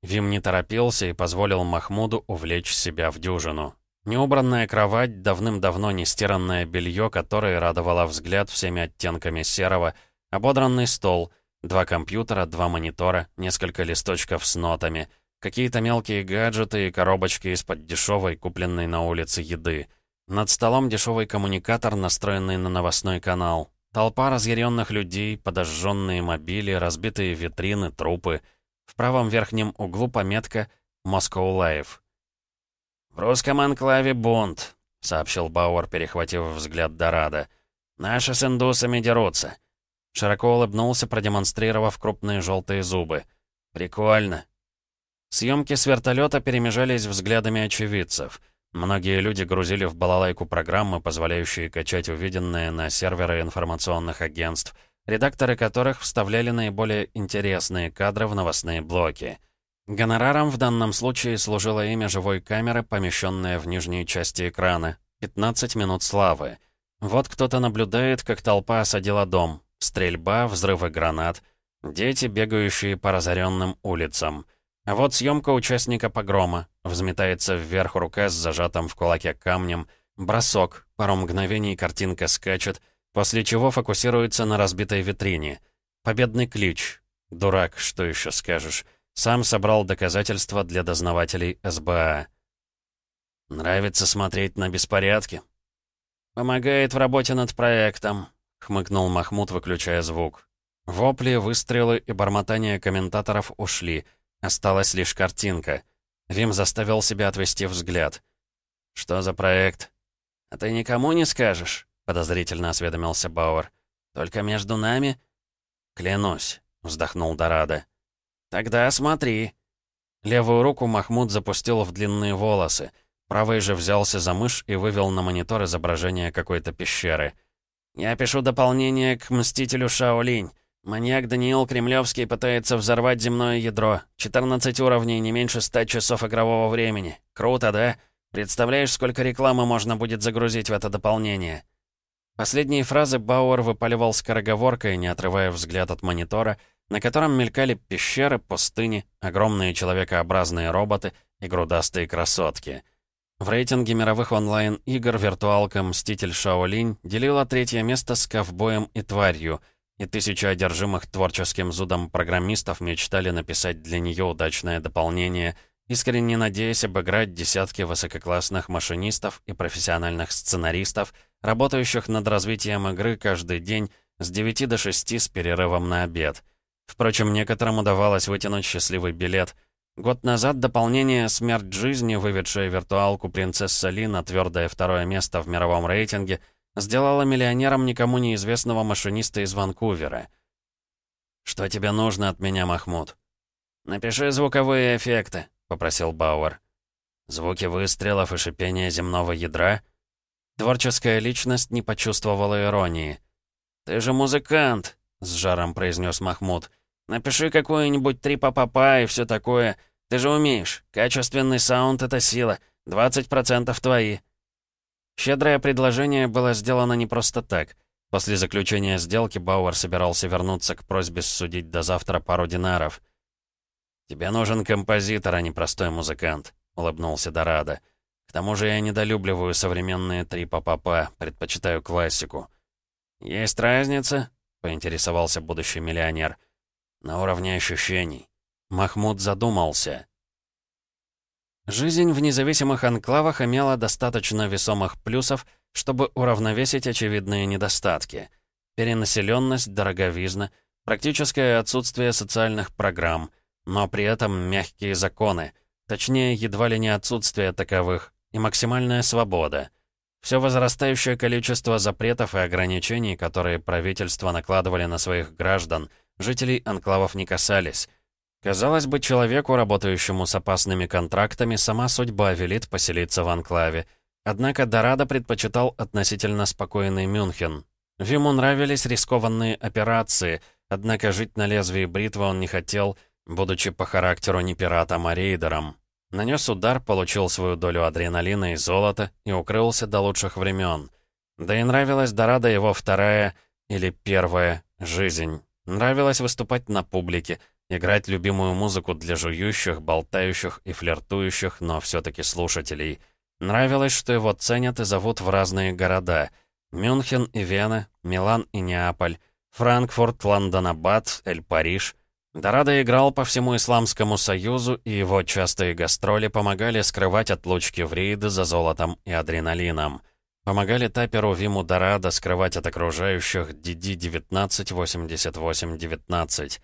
Вим не торопился и позволил Махмуду увлечь себя в дюжину. Неубранная кровать, давным-давно не стиранное белье, которое радовало взгляд всеми оттенками серого — Ободранный стол, два компьютера, два монитора, несколько листочков с нотами, какие-то мелкие гаджеты и коробочки из-под дешевой, купленной на улице еды. Над столом дешевый коммуникатор, настроенный на новостной канал. Толпа разъяренных людей, подожженные мобили, разбитые витрины, трупы. В правом верхнем углу пометка «Moscow Live». «В русском анклаве бунт», — сообщил Бауэр, перехватив взгляд Дорадо. «Наши с индусами дерутся. Широко улыбнулся, продемонстрировав крупные желтые зубы. «Прикольно». Съемки с вертолета перемежались взглядами очевидцев. Многие люди грузили в балалайку программы, позволяющие качать увиденное на серверы информационных агентств, редакторы которых вставляли наиболее интересные кадры в новостные блоки. Гонораром в данном случае служило имя живой камеры, помещенное в нижней части экрана. 15 минут славы. Вот кто-то наблюдает, как толпа осадила дом. Стрельба, взрывы гранат. Дети, бегающие по разоренным улицам. А вот съемка участника погрома. Взметается вверх рука с зажатым в кулаке камнем. Бросок. Пару мгновений картинка скачет, после чего фокусируется на разбитой витрине. Победный клич. Дурак, что еще скажешь. Сам собрал доказательства для дознавателей СБА. Нравится смотреть на беспорядки. Помогает в работе над проектом. — хмыкнул Махмуд, выключая звук. Вопли, выстрелы и бормотание комментаторов ушли. Осталась лишь картинка. Вим заставил себя отвести взгляд. «Что за проект?» «А ты никому не скажешь?» — подозрительно осведомился Бауэр. «Только между нами?» «Клянусь», — вздохнул Дорадо. «Тогда смотри». Левую руку Махмуд запустил в длинные волосы. Правый же взялся за мышь и вывел на монитор изображение какой-то пещеры. «Я пишу дополнение к «Мстителю Шаолинь». Маньяк Даниил Кремлевский пытается взорвать земное ядро. 14 уровней, не меньше 100 часов игрового времени. Круто, да? Представляешь, сколько рекламы можно будет загрузить в это дополнение?» Последние фразы Бауэр выпаливал скороговоркой, не отрывая взгляд от монитора, на котором мелькали пещеры, пустыни, огромные человекообразные роботы и грудастые красотки — в рейтинге мировых онлайн-игр виртуалка «Мститель Шаолинь» делила третье место с «Ковбоем и тварью», и тысячи одержимых творческим зудом программистов мечтали написать для нее удачное дополнение, искренне надеясь обыграть десятки высококлассных машинистов и профессиональных сценаристов, работающих над развитием игры каждый день с 9 до 6 с перерывом на обед. Впрочем, некоторым удавалось вытянуть счастливый билет — Год назад дополнение «Смерть жизни», выведшее виртуалку «Принцесса Ли» на твердое второе место в мировом рейтинге, сделало миллионером никому неизвестного машиниста из Ванкувера. «Что тебе нужно от меня, Махмуд?» «Напиши звуковые эффекты», — попросил Бауэр. «Звуки выстрелов и шипения земного ядра?» Творческая личность не почувствовала иронии. «Ты же музыкант», — с жаром произнес Махмуд. «Напиши какую-нибудь три па-па-па и все такое. Ты же умеешь. Качественный саунд — это сила. 20% твои». Щедрое предложение было сделано не просто так. После заключения сделки Бауэр собирался вернуться к просьбе судить до завтра пару динаров. «Тебе нужен композитор, а не простой музыкант», — улыбнулся Дорадо. «К тому же я недолюбливаю современные три папа предпочитаю классику». «Есть разница?» — поинтересовался будущий миллионер. «На уровне ощущений». Махмуд задумался. Жизнь в независимых анклавах имела достаточно весомых плюсов, чтобы уравновесить очевидные недостатки. Перенаселенность, дороговизна, практическое отсутствие социальных программ, но при этом мягкие законы, точнее, едва ли не отсутствие таковых, и максимальная свобода. Все возрастающее количество запретов и ограничений, которые правительства накладывали на своих граждан, жителей анклавов не касались. Казалось бы, человеку, работающему с опасными контрактами, сама судьба велит поселиться в анклаве. Однако Дорадо предпочитал относительно спокойный Мюнхен. Виму нравились рискованные операции, однако жить на лезвии бритвы он не хотел, будучи по характеру не пиратом, а рейдером. Нанес удар, получил свою долю адреналина и золота и укрылся до лучших времен. Да и нравилась Дорадо его вторая или первая жизнь. Нравилось выступать на публике, играть любимую музыку для жующих, болтающих и флиртующих, но все-таки слушателей. Нравилось, что его ценят и зовут в разные города. Мюнхен и Вена, Милан и Неаполь, Франкфурт, Лондон-Аббат, Эль-Париж. Дорадо играл по всему Исламскому Союзу, и его частые гастроли помогали скрывать отлучки в рейды за золотом и адреналином. Помогали таперу Виму Дорадо скрывать от окружающих DD-1988-19.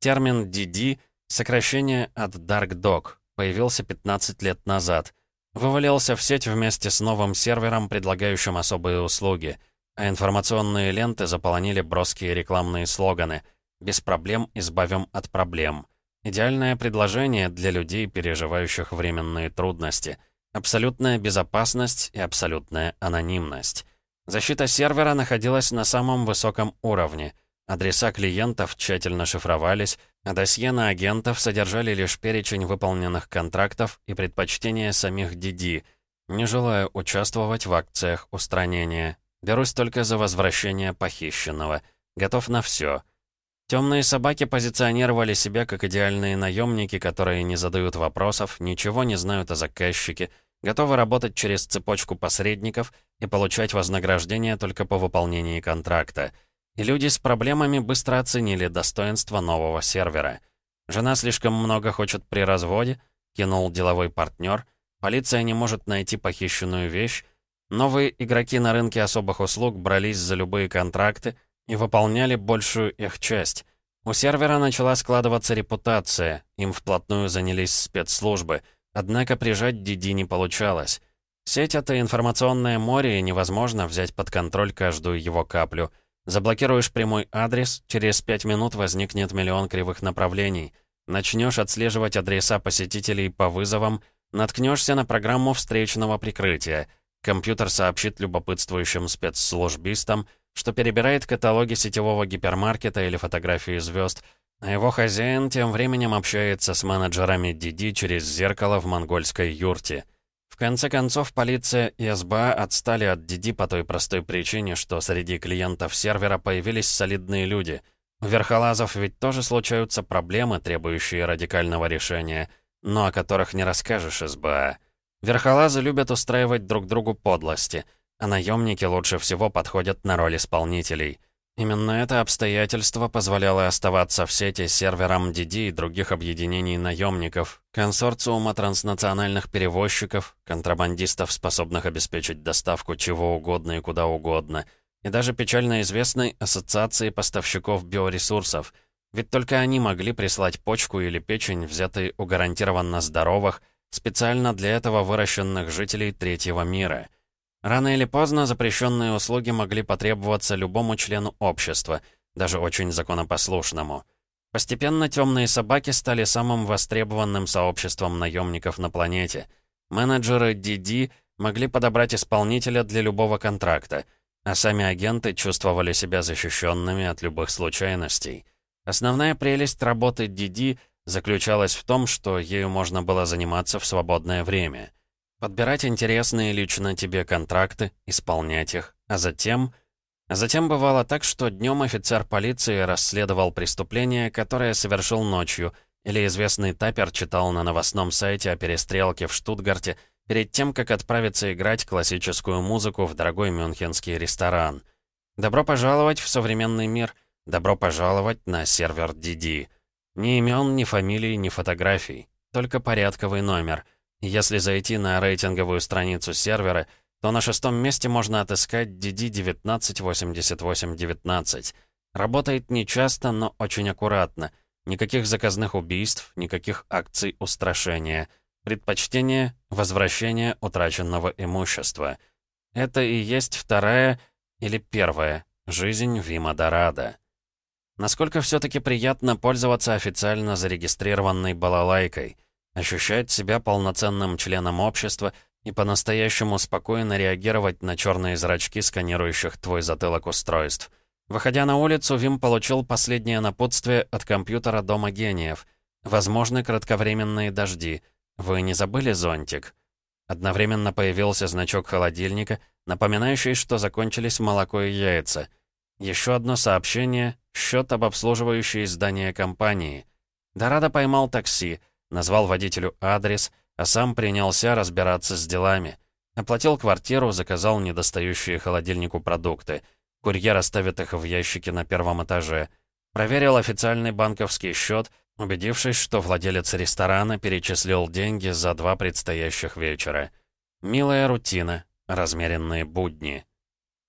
Термин DD — сокращение от Dark Dog, появился 15 лет назад. Вывалился в сеть вместе с новым сервером, предлагающим особые услуги, а информационные ленты заполонили броские рекламные слоганы «Без проблем избавим от проблем». Идеальное предложение для людей, переживающих временные трудности. Абсолютная безопасность и абсолютная анонимность. Защита сервера находилась на самом высоком уровне — Адреса клиентов тщательно шифровались, а досье на агентов содержали лишь перечень выполненных контрактов и предпочтения самих Диди. Не желаю участвовать в акциях устранения. Берусь только за возвращение похищенного. Готов на все. Темные собаки позиционировали себя как идеальные наемники, которые не задают вопросов, ничего не знают о заказчике, готовы работать через цепочку посредников и получать вознаграждение только по выполнении контракта — и люди с проблемами быстро оценили достоинство нового сервера. Жена слишком много хочет при разводе, кинул деловой партнер, полиция не может найти похищенную вещь, новые игроки на рынке особых услуг брались за любые контракты и выполняли большую их часть. У сервера начала складываться репутация, им вплотную занялись спецслужбы, однако прижать Диди не получалось. Сеть — это информационное море, и невозможно взять под контроль каждую его каплю — Заблокируешь прямой адрес, через 5 минут возникнет миллион кривых направлений. Начнешь отслеживать адреса посетителей по вызовам, наткнешься на программу встречного прикрытия. Компьютер сообщит любопытствующим спецслужбистам, что перебирает каталоги сетевого гипермаркета или фотографии звезд, а его хозяин тем временем общается с менеджерами Диди через зеркало в монгольской юрте. В конце концов, полиция и СБА отстали от Диди по той простой причине, что среди клиентов сервера появились солидные люди. У верхолазов ведь тоже случаются проблемы, требующие радикального решения, но о которых не расскажешь СБА. Верхолазы любят устраивать друг другу подлости, а наемники лучше всего подходят на роль исполнителей. Именно это обстоятельство позволяло оставаться в сети серверам DD и других объединений наемников, консорциума транснациональных перевозчиков, контрабандистов, способных обеспечить доставку чего угодно и куда угодно, и даже печально известной Ассоциации поставщиков биоресурсов, ведь только они могли прислать почку или печень, взятые у гарантированно здоровых, специально для этого выращенных жителей третьего мира — Рано или поздно запрещенные услуги могли потребоваться любому члену общества, даже очень законопослушному. Постепенно темные собаки стали самым востребованным сообществом наемников на планете. Менеджеры DD могли подобрать исполнителя для любого контракта, а сами агенты чувствовали себя защищенными от любых случайностей. Основная прелесть работы DD заключалась в том, что ею можно было заниматься в свободное время — Подбирать интересные лично тебе контракты, исполнять их, а затем... А затем бывало так, что днем офицер полиции расследовал преступление, которое совершил ночью, или известный тапер читал на новостном сайте о перестрелке в Штутгарте перед тем, как отправиться играть классическую музыку в дорогой мюнхенский ресторан. Добро пожаловать в современный мир, добро пожаловать на сервер DD. Ни имен, ни фамилий, ни фотографий, только порядковый номер. Если зайти на рейтинговую страницу сервера, то на шестом месте можно отыскать DD198819. Работает нечасто, но очень аккуратно. Никаких заказных убийств, никаких акций устрашения. Предпочтение — возвращение утраченного имущества. Это и есть вторая или первая жизнь Вима Дорадо. Насколько все-таки приятно пользоваться официально зарегистрированной балалайкой, ощущать себя полноценным членом общества — и по-настоящему спокойно реагировать на черные зрачки сканирующих твой затылок устройств. Выходя на улицу, Вим получил последнее напутствие от компьютера Дома гениев. Возможны кратковременные дожди. Вы не забыли зонтик? Одновременно появился значок холодильника, напоминающий, что закончились молоко и яйца. Еще одно сообщение — счет об обслуживающей здание компании. Дорадо поймал такси, назвал водителю адрес — а сам принялся разбираться с делами. Оплатил квартиру, заказал недостающие холодильнику продукты. Курьер оставит их в ящике на первом этаже. Проверил официальный банковский счет, убедившись, что владелец ресторана перечислил деньги за два предстоящих вечера. Милая рутина, размеренные будни.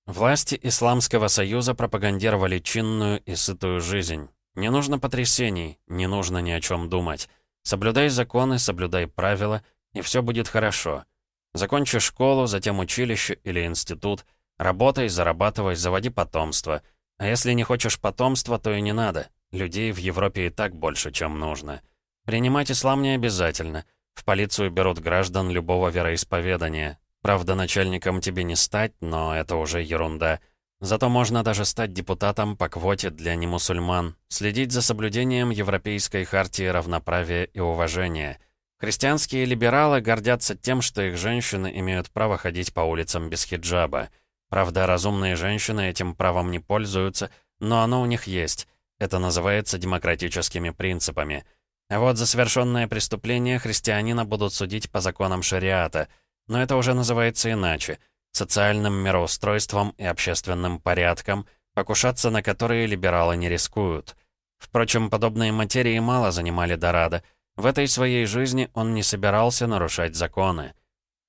Власти Исламского Союза пропагандировали чинную и сытую жизнь. Не нужно потрясений, не нужно ни о чем думать. Соблюдай законы, соблюдай правила, и все будет хорошо. Закончи школу, затем училище или институт. Работай, зарабатывай, заводи потомство. А если не хочешь потомства, то и не надо. Людей в Европе и так больше, чем нужно. Принимать ислам не обязательно. В полицию берут граждан любого вероисповедания. Правда, начальником тебе не стать, но это уже ерунда. Зато можно даже стать депутатом по квоте для немусульман, следить за соблюдением Европейской хартии равноправия и уважения. Христианские либералы гордятся тем, что их женщины имеют право ходить по улицам без хиджаба. Правда, разумные женщины этим правом не пользуются, но оно у них есть. Это называется демократическими принципами. А вот за совершенное преступление христианина будут судить по законам шариата. Но это уже называется иначе — социальным мироустройством и общественным порядком, покушаться на которые либералы не рискуют. Впрочем, подобные материи мало занимали Дорадо. В этой своей жизни он не собирался нарушать законы.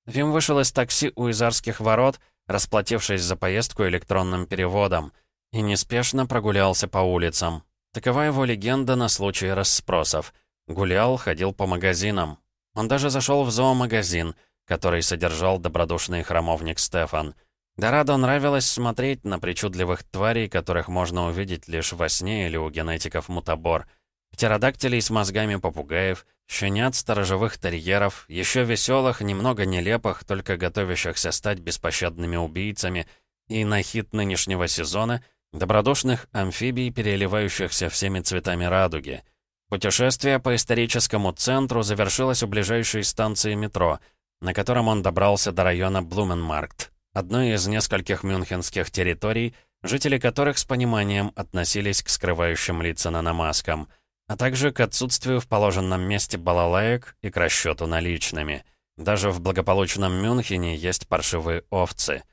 Вим вышел из такси у Изарских ворот, расплатившись за поездку электронным переводом, и неспешно прогулялся по улицам. Такова его легенда на случай расспросов. Гулял, ходил по магазинам. Он даже зашел в зоомагазин — который содержал добродушный храмовник Стефан. Дорадо нравилось смотреть на причудливых тварей, которых можно увидеть лишь во сне или у генетиков мутабор. Птеродактилей с мозгами попугаев, щенят сторожевых терьеров, еще веселых, немного нелепых, только готовящихся стать беспощадными убийцами, и на хит нынешнего сезона — добродушных амфибий, переливающихся всеми цветами радуги. Путешествие по историческому центру завершилось у ближайшей станции метро — на котором он добрался до района Блуменмаркт, одной из нескольких мюнхенских территорий, жители которых с пониманием относились к скрывающим лица наномаскам, а также к отсутствию в положенном месте балалаек и к расчету наличными. Даже в благополучном Мюнхене есть паршивые овцы.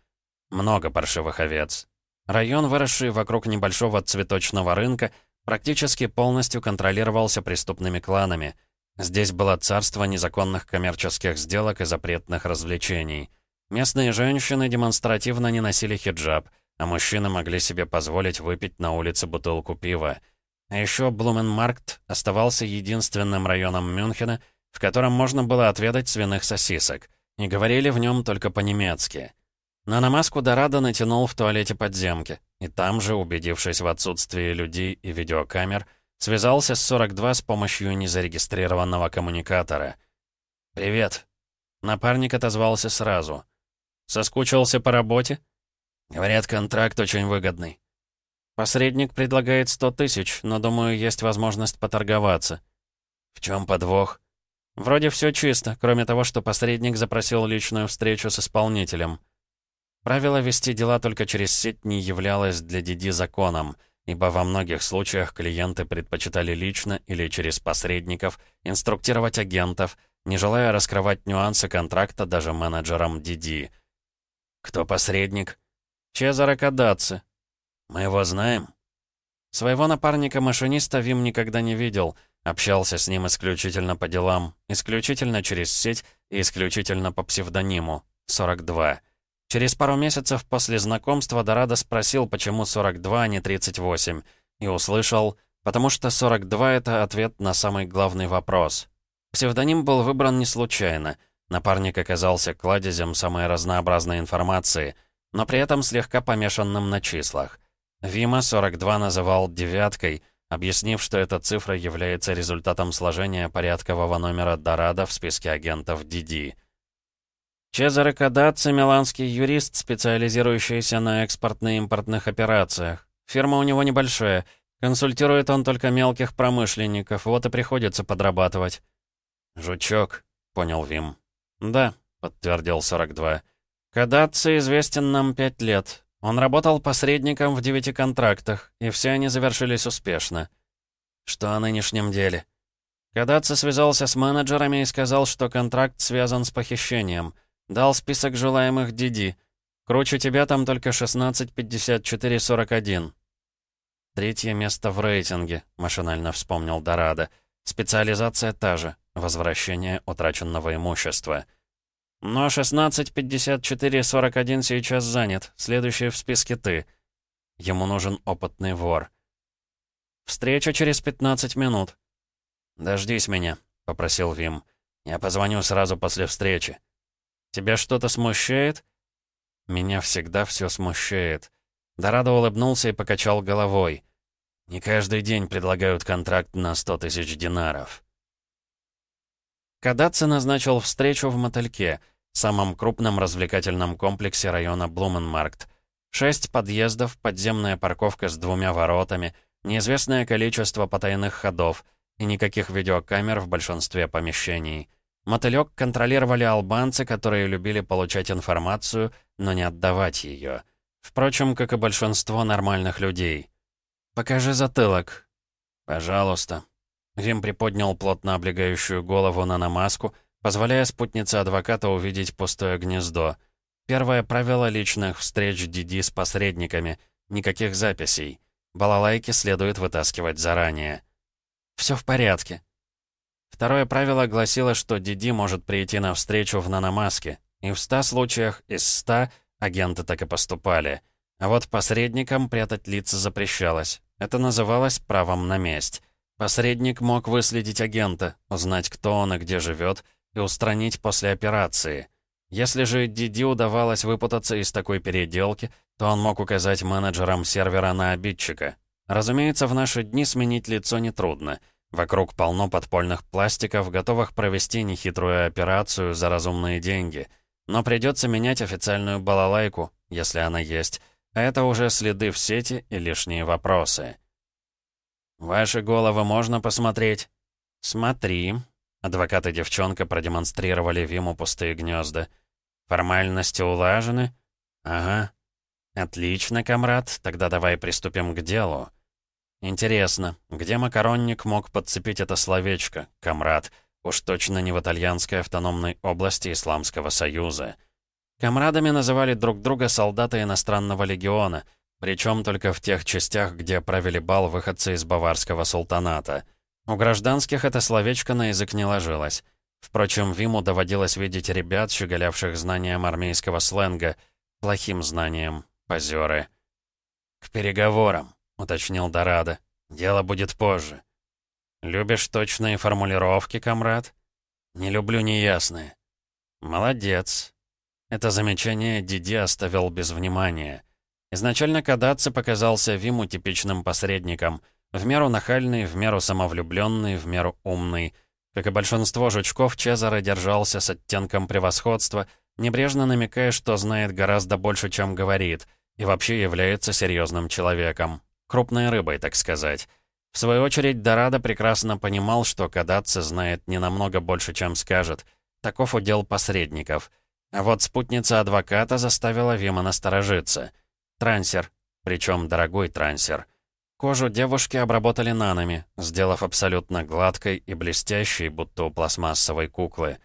Много паршивых овец. Район, выросший вокруг небольшого цветочного рынка, практически полностью контролировался преступными кланами — Здесь было царство незаконных коммерческих сделок и запретных развлечений. Местные женщины демонстративно не носили хиджаб, а мужчины могли себе позволить выпить на улице бутылку пива. А еще Блуменмаркт оставался единственным районом Мюнхена, в котором можно было отведать свиных сосисок. И говорили в нем только по-немецки. Наномаску Дорадо натянул в туалете подземки, и там же, убедившись в отсутствии людей и видеокамер, Связался с 42 с помощью незарегистрированного коммуникатора. «Привет». Напарник отозвался сразу. «Соскучился по работе?» «Говорят, контракт очень выгодный». «Посредник предлагает 100 тысяч, но, думаю, есть возможность поторговаться». «В чем подвох?» «Вроде все чисто, кроме того, что посредник запросил личную встречу с исполнителем». Правило вести дела только через сеть не являлось для Диди законом — ибо во многих случаях клиенты предпочитали лично или через посредников инструктировать агентов, не желая раскрывать нюансы контракта даже менеджерам DD. «Кто посредник?» «Чезаро Кадаци». «Мы его знаем?» Своего напарника-машиниста Вим никогда не видел, общался с ним исключительно по делам, исключительно через сеть и исключительно по псевдониму — 42. Через пару месяцев после знакомства Дорадо спросил, почему 42, а не 38, и услышал, потому что 42 — это ответ на самый главный вопрос. Псевдоним был выбран не случайно. Напарник оказался кладезем самой разнообразной информации, но при этом слегка помешанным на числах. Вима 42 называл «девяткой», объяснив, что эта цифра является результатом сложения порядкового номера Дорадо в списке агентов DD. Чезаре Кадаци — миланский юрист, специализирующийся на экспортно-импортных операциях. Фирма у него небольшая, консультирует он только мелких промышленников, вот и приходится подрабатывать. «Жучок», — понял Вим. «Да», — подтвердил 42. «Кадаци известен нам пять лет. Он работал посредником в девяти контрактах, и все они завершились успешно. Что о нынешнем деле? Кадаци связался с менеджерами и сказал, что контракт связан с похищением. Дал список желаемых Диди. Круче тебя там только 16-54-41. Третье место в рейтинге, машинально вспомнил Дорадо. Специализация та же — возвращение утраченного имущества. Но 16-54-41 сейчас занят. Следующий в списке ты. Ему нужен опытный вор. Встреча через 15 минут. «Дождись меня», — попросил Вим. «Я позвоню сразу после встречи». «Тебя что-то смущает?» «Меня всегда все смущает». Дорадо улыбнулся и покачал головой. «Не каждый день предлагают контракт на 100 тысяч динаров». Кадаци назначил встречу в мотельке, самом крупном развлекательном комплексе района Блуменмаркт. Шесть подъездов, подземная парковка с двумя воротами, неизвестное количество потайных ходов и никаких видеокамер в большинстве помещений. Мотылек контролировали албанцы, которые любили получать информацию, но не отдавать ее. Впрочем, как и большинство нормальных людей. «Покажи затылок». «Пожалуйста», Вим приподнял плотно облегающую голову на намазку, позволяя спутнице адвоката увидеть пустое гнездо. Первое правило личных встреч Диди с посредниками. Никаких записей. Балалайки следует вытаскивать заранее. Все в порядке. Второе правило гласило, что Диди может прийти на встречу в наномаске, и в ста случаях из ста агенты так и поступали. А вот посредникам прятать лица запрещалось. Это называлось правом на месть. Посредник мог выследить агента, узнать, кто он и где живет, и устранить после операции. Если же Диди удавалось выпутаться из такой переделки, то он мог указать менеджерам сервера на обидчика. Разумеется, в наши дни сменить лицо нетрудно. Вокруг полно подпольных пластиков, готовых провести нехитрую операцию за разумные деньги. Но придется менять официальную балалайку, если она есть. А это уже следы в сети и лишние вопросы. «Ваши головы можно посмотреть?» «Смотри». Адвокат и девчонка продемонстрировали Виму пустые гнезда. «Формальности улажены?» «Ага». «Отлично, комрад, тогда давай приступим к делу». «Интересно, где макаронник мог подцепить это словечко, комрад? Уж точно не в итальянской автономной области Исламского Союза». Комрадами называли друг друга солдаты иностранного легиона — причем только в тех частях, где правили бал выходцы из баварского султаната. У гражданских это словечко на язык не ложилось. Впрочем, Виму доводилось видеть ребят, щеголявших знанием армейского сленга. Плохим знанием. Позеры. «К переговорам», — уточнил Дорадо. «Дело будет позже». «Любишь точные формулировки, комрад?» «Не люблю неясные». «Молодец». Это замечание Диди оставил без внимания. Изначально Кадаци показался Виму типичным посредником. В меру нахальный, в меру самовлюбленный, в меру умный. Как и большинство жучков, Чезаро держался с оттенком превосходства, небрежно намекая, что знает гораздо больше, чем говорит, и вообще является серьезным человеком. Крупной рыбой, так сказать. В свою очередь, Дорадо прекрасно понимал, что Кадаци знает не намного больше, чем скажет. Таков удел посредников. А вот спутница адвоката заставила Вима насторожиться — Трансер, причем дорогой трансер. Кожу девушки обработали нанами, сделав абсолютно гладкой и блестящей, будто у пластмассовой куклы.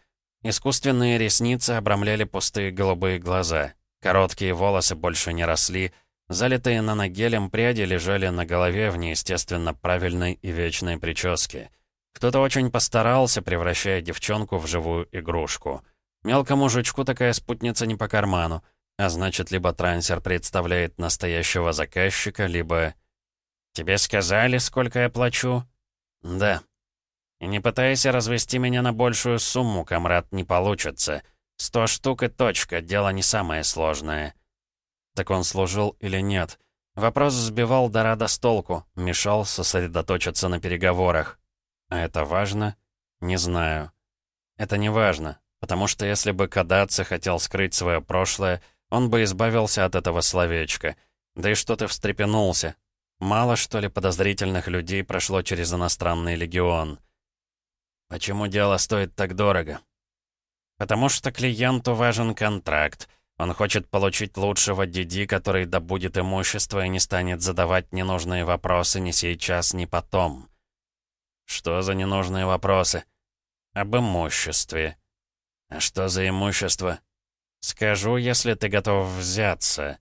Искусственные ресницы обрамляли пустые голубые глаза. Короткие волосы больше не росли, залитые наногелем пряди лежали на голове в неестественно правильной и вечной прическе. Кто-то очень постарался, превращая девчонку в живую игрушку. Мелкому жучку такая спутница не по карману, а значит, либо трансер представляет настоящего заказчика, либо... «Тебе сказали, сколько я плачу?» «Да». «И не пытайся развести меня на большую сумму, комрад, не получится. Сто штук и точка, дело не самое сложное». Так он служил или нет? Вопрос сбивал Дорадо с толку, мешал сосредоточиться на переговорах. А это важно? Не знаю. Это не важно, потому что если бы Кадаци хотел скрыть свое прошлое, он бы избавился от этого словечка. Да и что ты встрепенулся? Мало, что ли, подозрительных людей прошло через иностранный легион. Почему дело стоит так дорого? Потому что клиенту важен контракт. Он хочет получить лучшего Диди, который добудет имущество и не станет задавать ненужные вопросы ни сейчас, ни потом. Что за ненужные вопросы? Об имуществе. А что за имущество? Скажу, если ты готов взяться.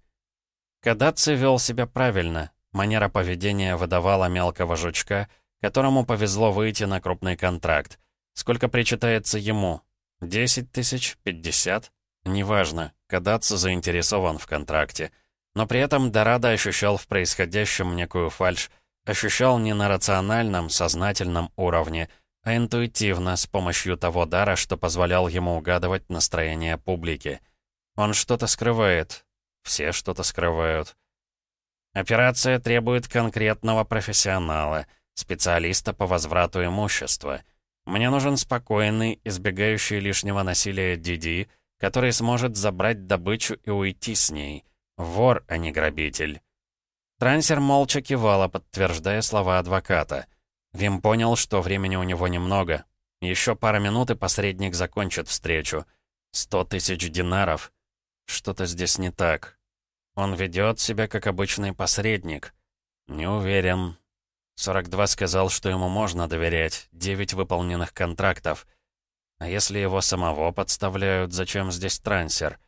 Кадаци вел себя правильно. Манера поведения выдавала мелкого жучка, которому повезло выйти на крупный контракт. Сколько причитается ему? 10 тысяч? 50? Неважно. Кадаци заинтересован в контракте. Но при этом Дорадо ощущал в происходящем некую фальшь, ощущал не на рациональном, сознательном уровне, а интуитивно, с помощью того дара, что позволял ему угадывать настроение публики. Он что-то скрывает. Все что-то скрывают. Операция требует конкретного профессионала, специалиста по возврату имущества. Мне нужен спокойный, избегающий лишнего насилия Диди, который сможет забрать добычу и уйти с ней. Вор, а не грабитель. Трансер молча кивала, подтверждая слова адвоката. Вим понял, что времени у него немного. Еще пара минут, и посредник закончит встречу. Сто тысяч динаров. Что-то здесь не так. Он ведет себя как обычный посредник. Не уверен. 42 сказал, что ему можно доверять. Девять выполненных контрактов. А если его самого подставляют, зачем здесь трансер?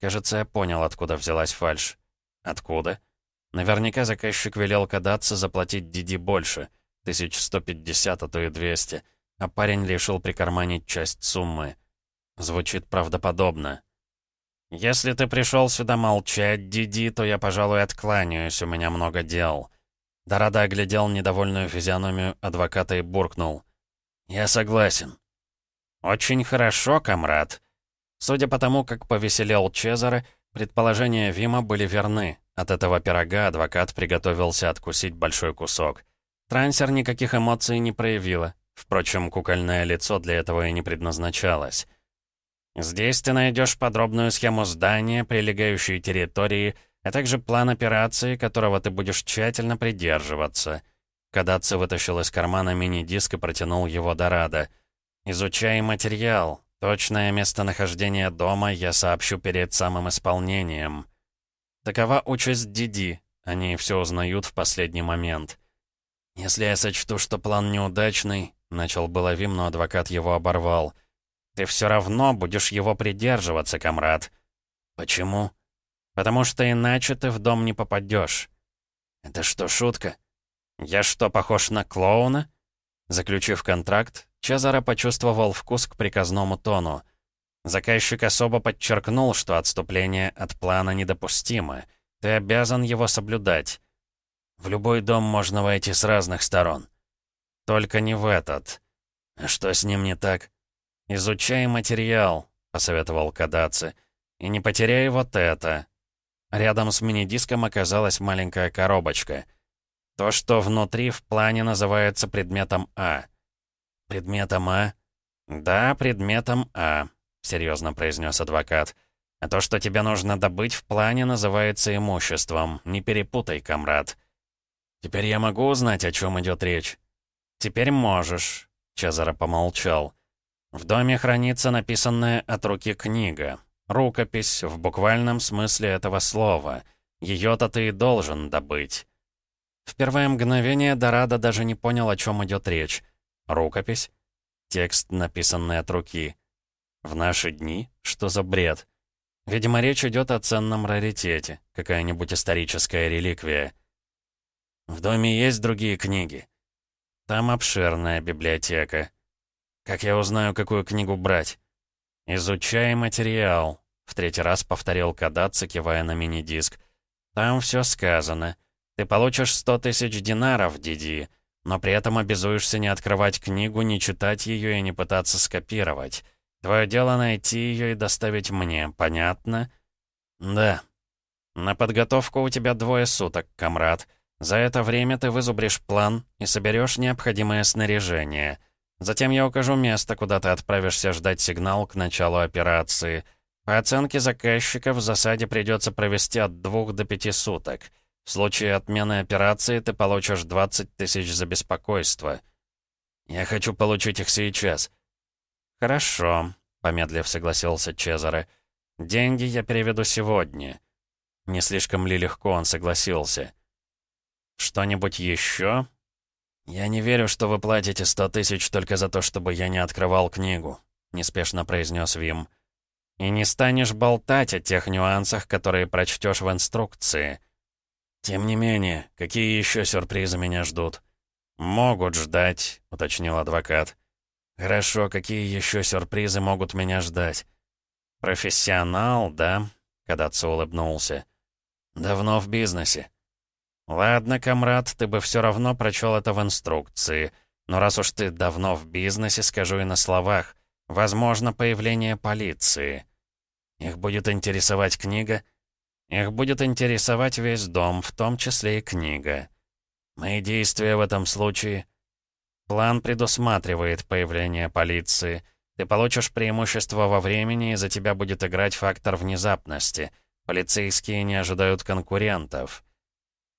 Кажется, я понял, откуда взялась фальшь. Откуда? Наверняка заказчик велел кадаться заплатить Диди больше. 1150, а то и 200. А парень решил прикарманить часть суммы. Звучит правдоподобно. «Если ты пришел сюда молчать, Диди, то я, пожалуй, откланяюсь, у меня много дел». Дорадо оглядел недовольную физиономию адвоката и буркнул. «Я согласен». «Очень хорошо, комрад». Судя по тому, как повеселел Чезаре, предположения Вима были верны. От этого пирога адвокат приготовился откусить большой кусок. Трансер никаких эмоций не проявила. Впрочем, кукольное лицо для этого и не предназначалось. «Здесь ты найдешь подробную схему здания, прилегающей территории, а также план операции, которого ты будешь тщательно придерживаться». Кадаци вытащил из кармана мини-диск и протянул его до Рада. «Изучай материал. Точное местонахождение дома я сообщу перед самым исполнением». Такова участь Диди. Они все узнают в последний момент. «Если я сочту, что план неудачный», — начал было Вим, но адвокат его оборвал. «Ты все равно будешь его придерживаться, комрад». «Почему?» «Потому что иначе ты в дом не попадешь». «Это что, шутка?» «Я что, похож на клоуна?» Заключив контракт, Чезаро почувствовал вкус к приказному тону. Заказчик особо подчеркнул, что отступление от плана недопустимо. Ты обязан его соблюдать. В любой дом можно войти с разных сторон. Только не в этот. Что с ним не так? Изучай материал, посоветовал Кадаци. И не потеряй вот это. Рядом с мини-диском оказалась маленькая коробочка. То, что внутри в плане называется предметом А. «Предметом А?» «Да, предметом А», — серьезно произнес адвокат. «А то, что тебе нужно добыть в плане, называется имуществом. Не перепутай, комрад». «Теперь я могу узнать, о чем идет речь?» «Теперь можешь», — Чезаро помолчал. «В доме хранится написанная от руки книга. Рукопись в буквальном смысле этого слова. Ее-то ты и должен добыть». В первое мгновение Дорадо даже не понял, о чем идет речь. Рукопись? Текст, написанный от руки. В наши дни? Что за бред? Видимо, речь идет о ценном раритете, какая-нибудь историческая реликвия. В доме есть другие книги. Там обширная библиотека. Как я узнаю, какую книгу брать? Изучай материал, в третий раз повторил Кадаци, кивая на мини-диск. Там все сказано. Ты получишь сто тысяч динаров, Диди, но при этом обязуешься не открывать книгу, не читать ее и не пытаться скопировать. Твое дело найти ее и доставить мне, понятно? Да. На подготовку у тебя двое суток, комрад. За это время ты вызубришь план и соберешь необходимое снаряжение. Затем я укажу место, куда ты отправишься ждать сигнал к началу операции. По оценке заказчика, в засаде придется провести от двух до пяти суток. В случае отмены операции ты получишь 20 тысяч за беспокойство. Я хочу получить их сейчас. «Хорошо», — помедлив согласился Чезаре. «Деньги я переведу сегодня». Не слишком ли легко он согласился? «Что-нибудь еще?» «Я не верю, что вы платите сто тысяч только за то, чтобы я не открывал книгу», — неспешно произнес Вим. «И не станешь болтать о тех нюансах, которые прочтешь в инструкции». «Тем не менее, какие еще сюрпризы меня ждут?» «Могут ждать», — уточнил адвокат. «Хорошо, какие еще сюрпризы могут меня ждать?» «Профессионал, да?» — Кадацу улыбнулся. «Давно в бизнесе». «Ладно, комрад, ты бы все равно прочел это в инструкции. Но раз уж ты давно в бизнесе, скажу и на словах. Возможно, появление полиции. Их будет интересовать книга?» «Их будет интересовать весь дом, в том числе и книга. Мои действия в этом случае...» План предусматривает появление полиции. Ты получишь преимущество во времени, и за тебя будет играть фактор внезапности. Полицейские не ожидают конкурентов.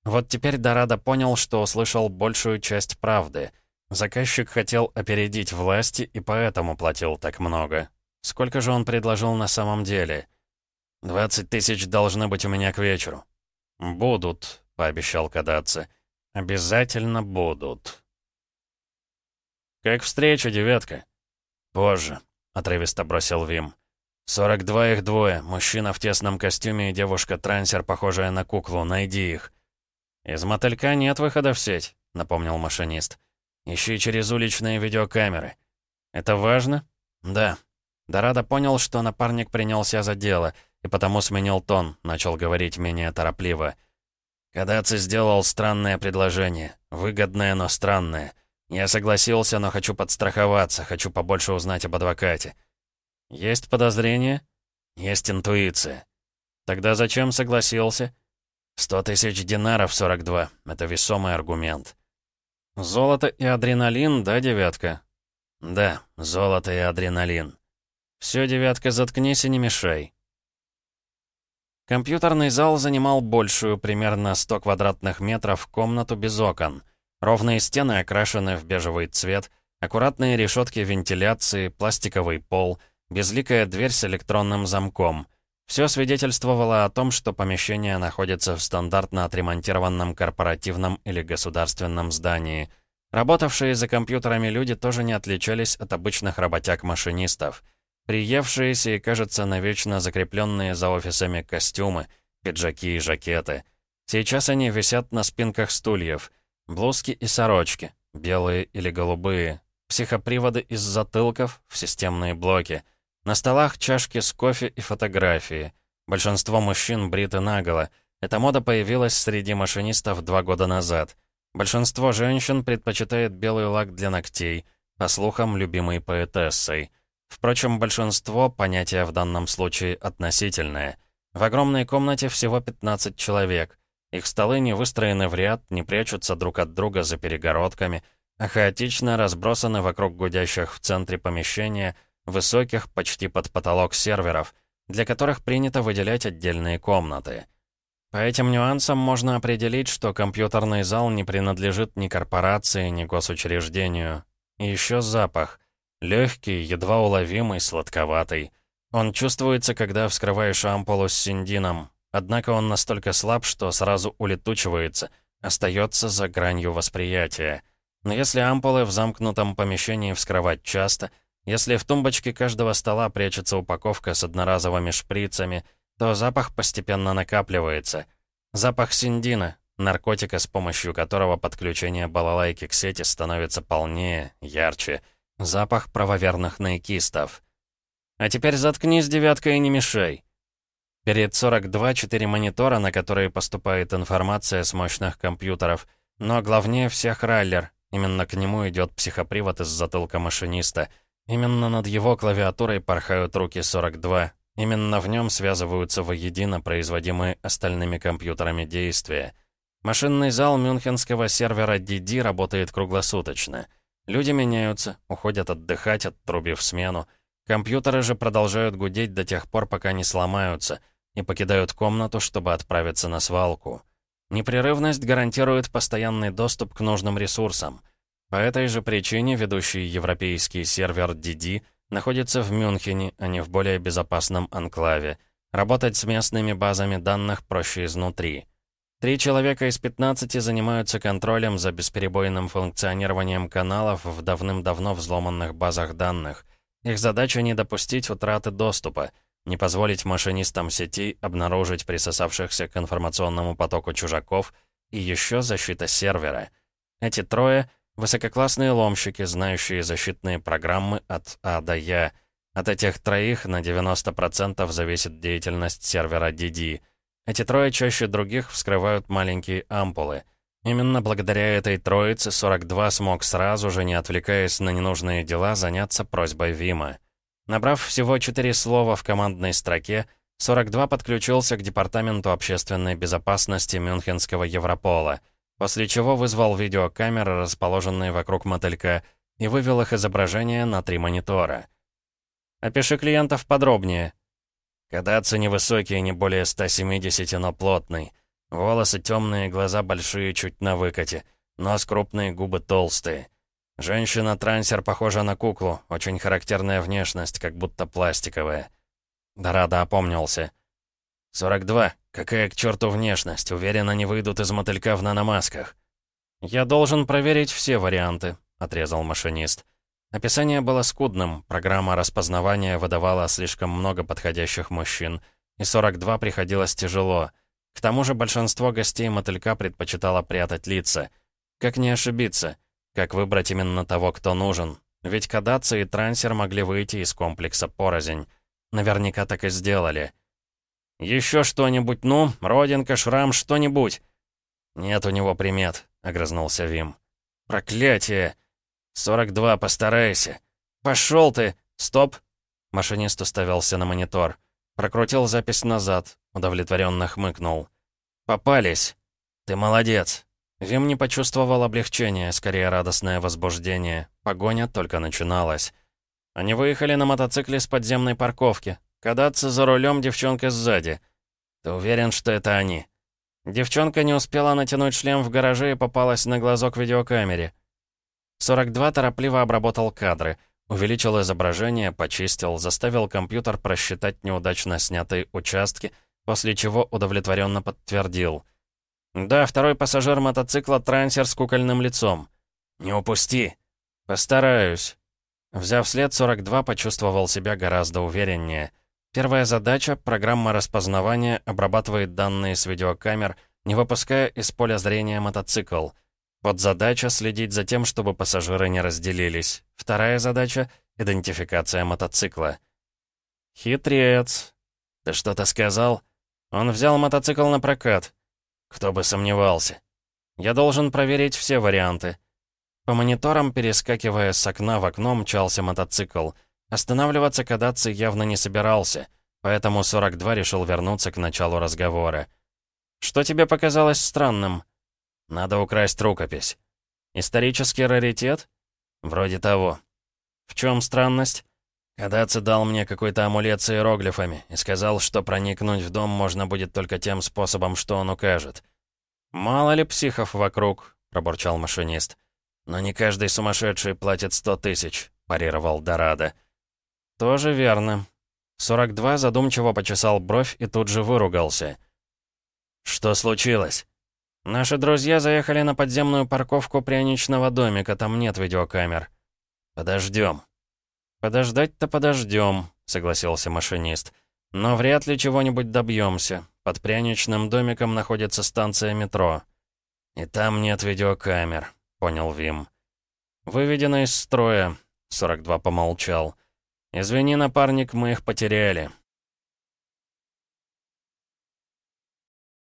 Вот теперь Дорадо понял, что услышал большую часть правды. Заказчик хотел опередить власти и поэтому платил так много. Сколько же он предложил на самом деле? «Двадцать тысяч должны быть у меня к вечеру». «Будут», — пообещал Кадаци. «Обязательно будут». «Как встреча, девятка?» «Позже», — отрывисто бросил Вим. «Сорок два их двое, мужчина в тесном костюме и девушка-трансер, похожая на куклу, найди их». «Из мотылька нет выхода в сеть», — напомнил машинист. «Ищи через уличные видеокамеры». «Это важно?» «Да». Дорадо понял, что напарник принялся за дело, и потому сменил тон, начал говорить менее торопливо. Кадаци сделал странное предложение. Выгодное, но странное. «Я согласился, но хочу подстраховаться, хочу побольше узнать об адвокате». «Есть подозрения?» «Есть интуиция». «Тогда зачем согласился?» «Сто тысяч динаров 42. Это весомый аргумент». «Золото и адреналин, да, девятка?» «Да, золото и адреналин». «Все, девятка, заткнись и не мешай». Компьютерный зал занимал большую, примерно 100 квадратных метров, комнату без окон. Ровные стены окрашены в бежевый цвет, аккуратные решетки вентиляции, пластиковый пол, безликая дверь с электронным замком. Все свидетельствовало о том, что помещение находится в стандартно отремонтированном корпоративном или государственном здании. Работавшие за компьютерами люди тоже не отличались от обычных работяг-машинистов. Приевшиеся и, кажется, навечно закрепленные за офисами костюмы, пиджаки и жакеты. Сейчас они висят на спинках стульев — Блузки и сорочки, белые или голубые. Психоприводы из затылков в системные блоки. На столах чашки с кофе и фотографии. Большинство мужчин бриты наголо. Эта мода появилась среди машинистов два года назад. Большинство женщин предпочитает белый лак для ногтей, по слухам, любимой поэтессой. Впрочем, большинство, понятие в данном случае относительное. В огромной комнате всего 15 человек. Их столы не выстроены в ряд, не прячутся друг от друга за перегородками, а хаотично разбросаны вокруг гудящих в центре помещения высоких, почти под потолок серверов, для которых принято выделять отдельные комнаты. По этим нюансам можно определить, что компьютерный зал не принадлежит ни корпорации, ни госучреждению. И еще запах. Легкий, едва уловимый, сладковатый. Он чувствуется, когда вскрываешь ампулу с синдином, Однако он настолько слаб, что сразу улетучивается, остается за гранью восприятия. Но если ампулы в замкнутом помещении вскрывать часто, если в тумбочке каждого стола прячется упаковка с одноразовыми шприцами, то запах постепенно накапливается. Запах синдина, наркотика, с помощью которого подключение балалайки к сети становится полнее, ярче. Запах правоверных наикистов. А теперь заткнись, девятка, и не мешай. Перед 42 четыре монитора, на которые поступает информация с мощных компьютеров. Но главнее всех раллер. Именно к нему идет психопривод из затылка машиниста. Именно над его клавиатурой порхают руки 42. Именно в нем связываются воедино производимые остальными компьютерами действия. Машинный зал мюнхенского сервера DD работает круглосуточно. Люди меняются, уходят отдыхать, оттрубив смену. Компьютеры же продолжают гудеть до тех пор, пока не сломаются, и покидают комнату, чтобы отправиться на свалку. Непрерывность гарантирует постоянный доступ к нужным ресурсам. По этой же причине ведущий европейский сервер DD находится в Мюнхене, а не в более безопасном анклаве. Работать с местными базами данных проще изнутри. Три человека из 15 занимаются контролем за бесперебойным функционированием каналов в давным-давно взломанных базах данных. Их задача не допустить утраты доступа, не позволить машинистам сети обнаружить присосавшихся к информационному потоку чужаков и еще защита сервера. Эти трое — высококлассные ломщики, знающие защитные программы от А до Я. От этих троих на 90% зависит деятельность сервера DD — эти трое чаще других вскрывают маленькие ампулы. Именно благодаря этой троице 42 смог сразу же, не отвлекаясь на ненужные дела, заняться просьбой Вима. Набрав всего четыре слова в командной строке, 42 подключился к Департаменту общественной безопасности Мюнхенского Европола, после чего вызвал видеокамеры, расположенные вокруг мотылька, и вывел их изображение на три монитора. «Опиши клиентов подробнее», Кадаться невысокий, не более 170, но плотный. Волосы темные, глаза большие, чуть на выкате. Нос крупные, губы толстые. Женщина-трансер похожа на куклу, очень характерная внешность, как будто пластиковая. Дорадо опомнился. «42. Какая к черту внешность? Уверен, они выйдут из мотылька в наномасках». «Я должен проверить все варианты», — отрезал машинист. Описание было скудным, программа распознавания выдавала слишком много подходящих мужчин, и 42 приходилось тяжело. К тому же большинство гостей мотылька предпочитало прятать лица. Как не ошибиться? Как выбрать именно того, кто нужен? Ведь кадаться и трансер могли выйти из комплекса порознь. Наверняка так и сделали. «Еще что-нибудь, ну? Родинка, шрам, что-нибудь?» «Нет у него примет», — огрызнулся Вим. «Проклятие! «42, постарайся». «Пошел ты! Стоп!» Машинист уставился на монитор. Прокрутил запись назад, удовлетворенно хмыкнул. «Попались! Ты молодец!» Вим не почувствовал облегчения, скорее радостное возбуждение. Погоня только начиналась. Они выехали на мотоцикле с подземной парковки. Кадаться за рулем девчонка сзади. «Ты уверен, что это они?» Девчонка не успела натянуть шлем в гараже и попалась на глазок видеокамере. 42 торопливо обработал кадры, увеличил изображение, почистил, заставил компьютер просчитать неудачно снятые участки, после чего удовлетворенно подтвердил. «Да, второй пассажир мотоцикла трансер с кукольным лицом. Не упусти!» «Постараюсь». Взяв след, 42 почувствовал себя гораздо увереннее. Первая задача — программа распознавания обрабатывает данные с видеокамер, не выпуская из поля зрения мотоцикл — Подзадача — следить за тем, чтобы пассажиры не разделились. Вторая задача — идентификация мотоцикла. «Хитрец!» «Ты что-то сказал?» «Он взял мотоцикл на прокат». «Кто бы сомневался?» «Я должен проверить все варианты». По мониторам, перескакивая с окна в окно, мчался мотоцикл. Останавливаться Кадаци явно не собирался, поэтому 42 решил вернуться к началу разговора. «Что тебе показалось странным?» Надо украсть рукопись. Исторический раритет? Вроде того. В чем странность? Кадаци дал мне какой-то амулет с иероглифами и сказал, что проникнуть в дом можно будет только тем способом, что он укажет. «Мало ли психов вокруг», — пробурчал машинист. «Но не каждый сумасшедший платит сто тысяч», — парировал Дорадо. «Тоже верно». 42 задумчиво почесал бровь и тут же выругался. «Что случилось?» «Наши друзья заехали на подземную парковку пряничного домика, там нет видеокамер». «Подождем». «Подождать-то подождем», — согласился машинист. «Но вряд ли чего-нибудь добьемся. Под пряничным домиком находится станция метро». «И там нет видеокамер», — понял Вим. «Выведено из строя», — 42 помолчал. «Извини, напарник, мы их потеряли.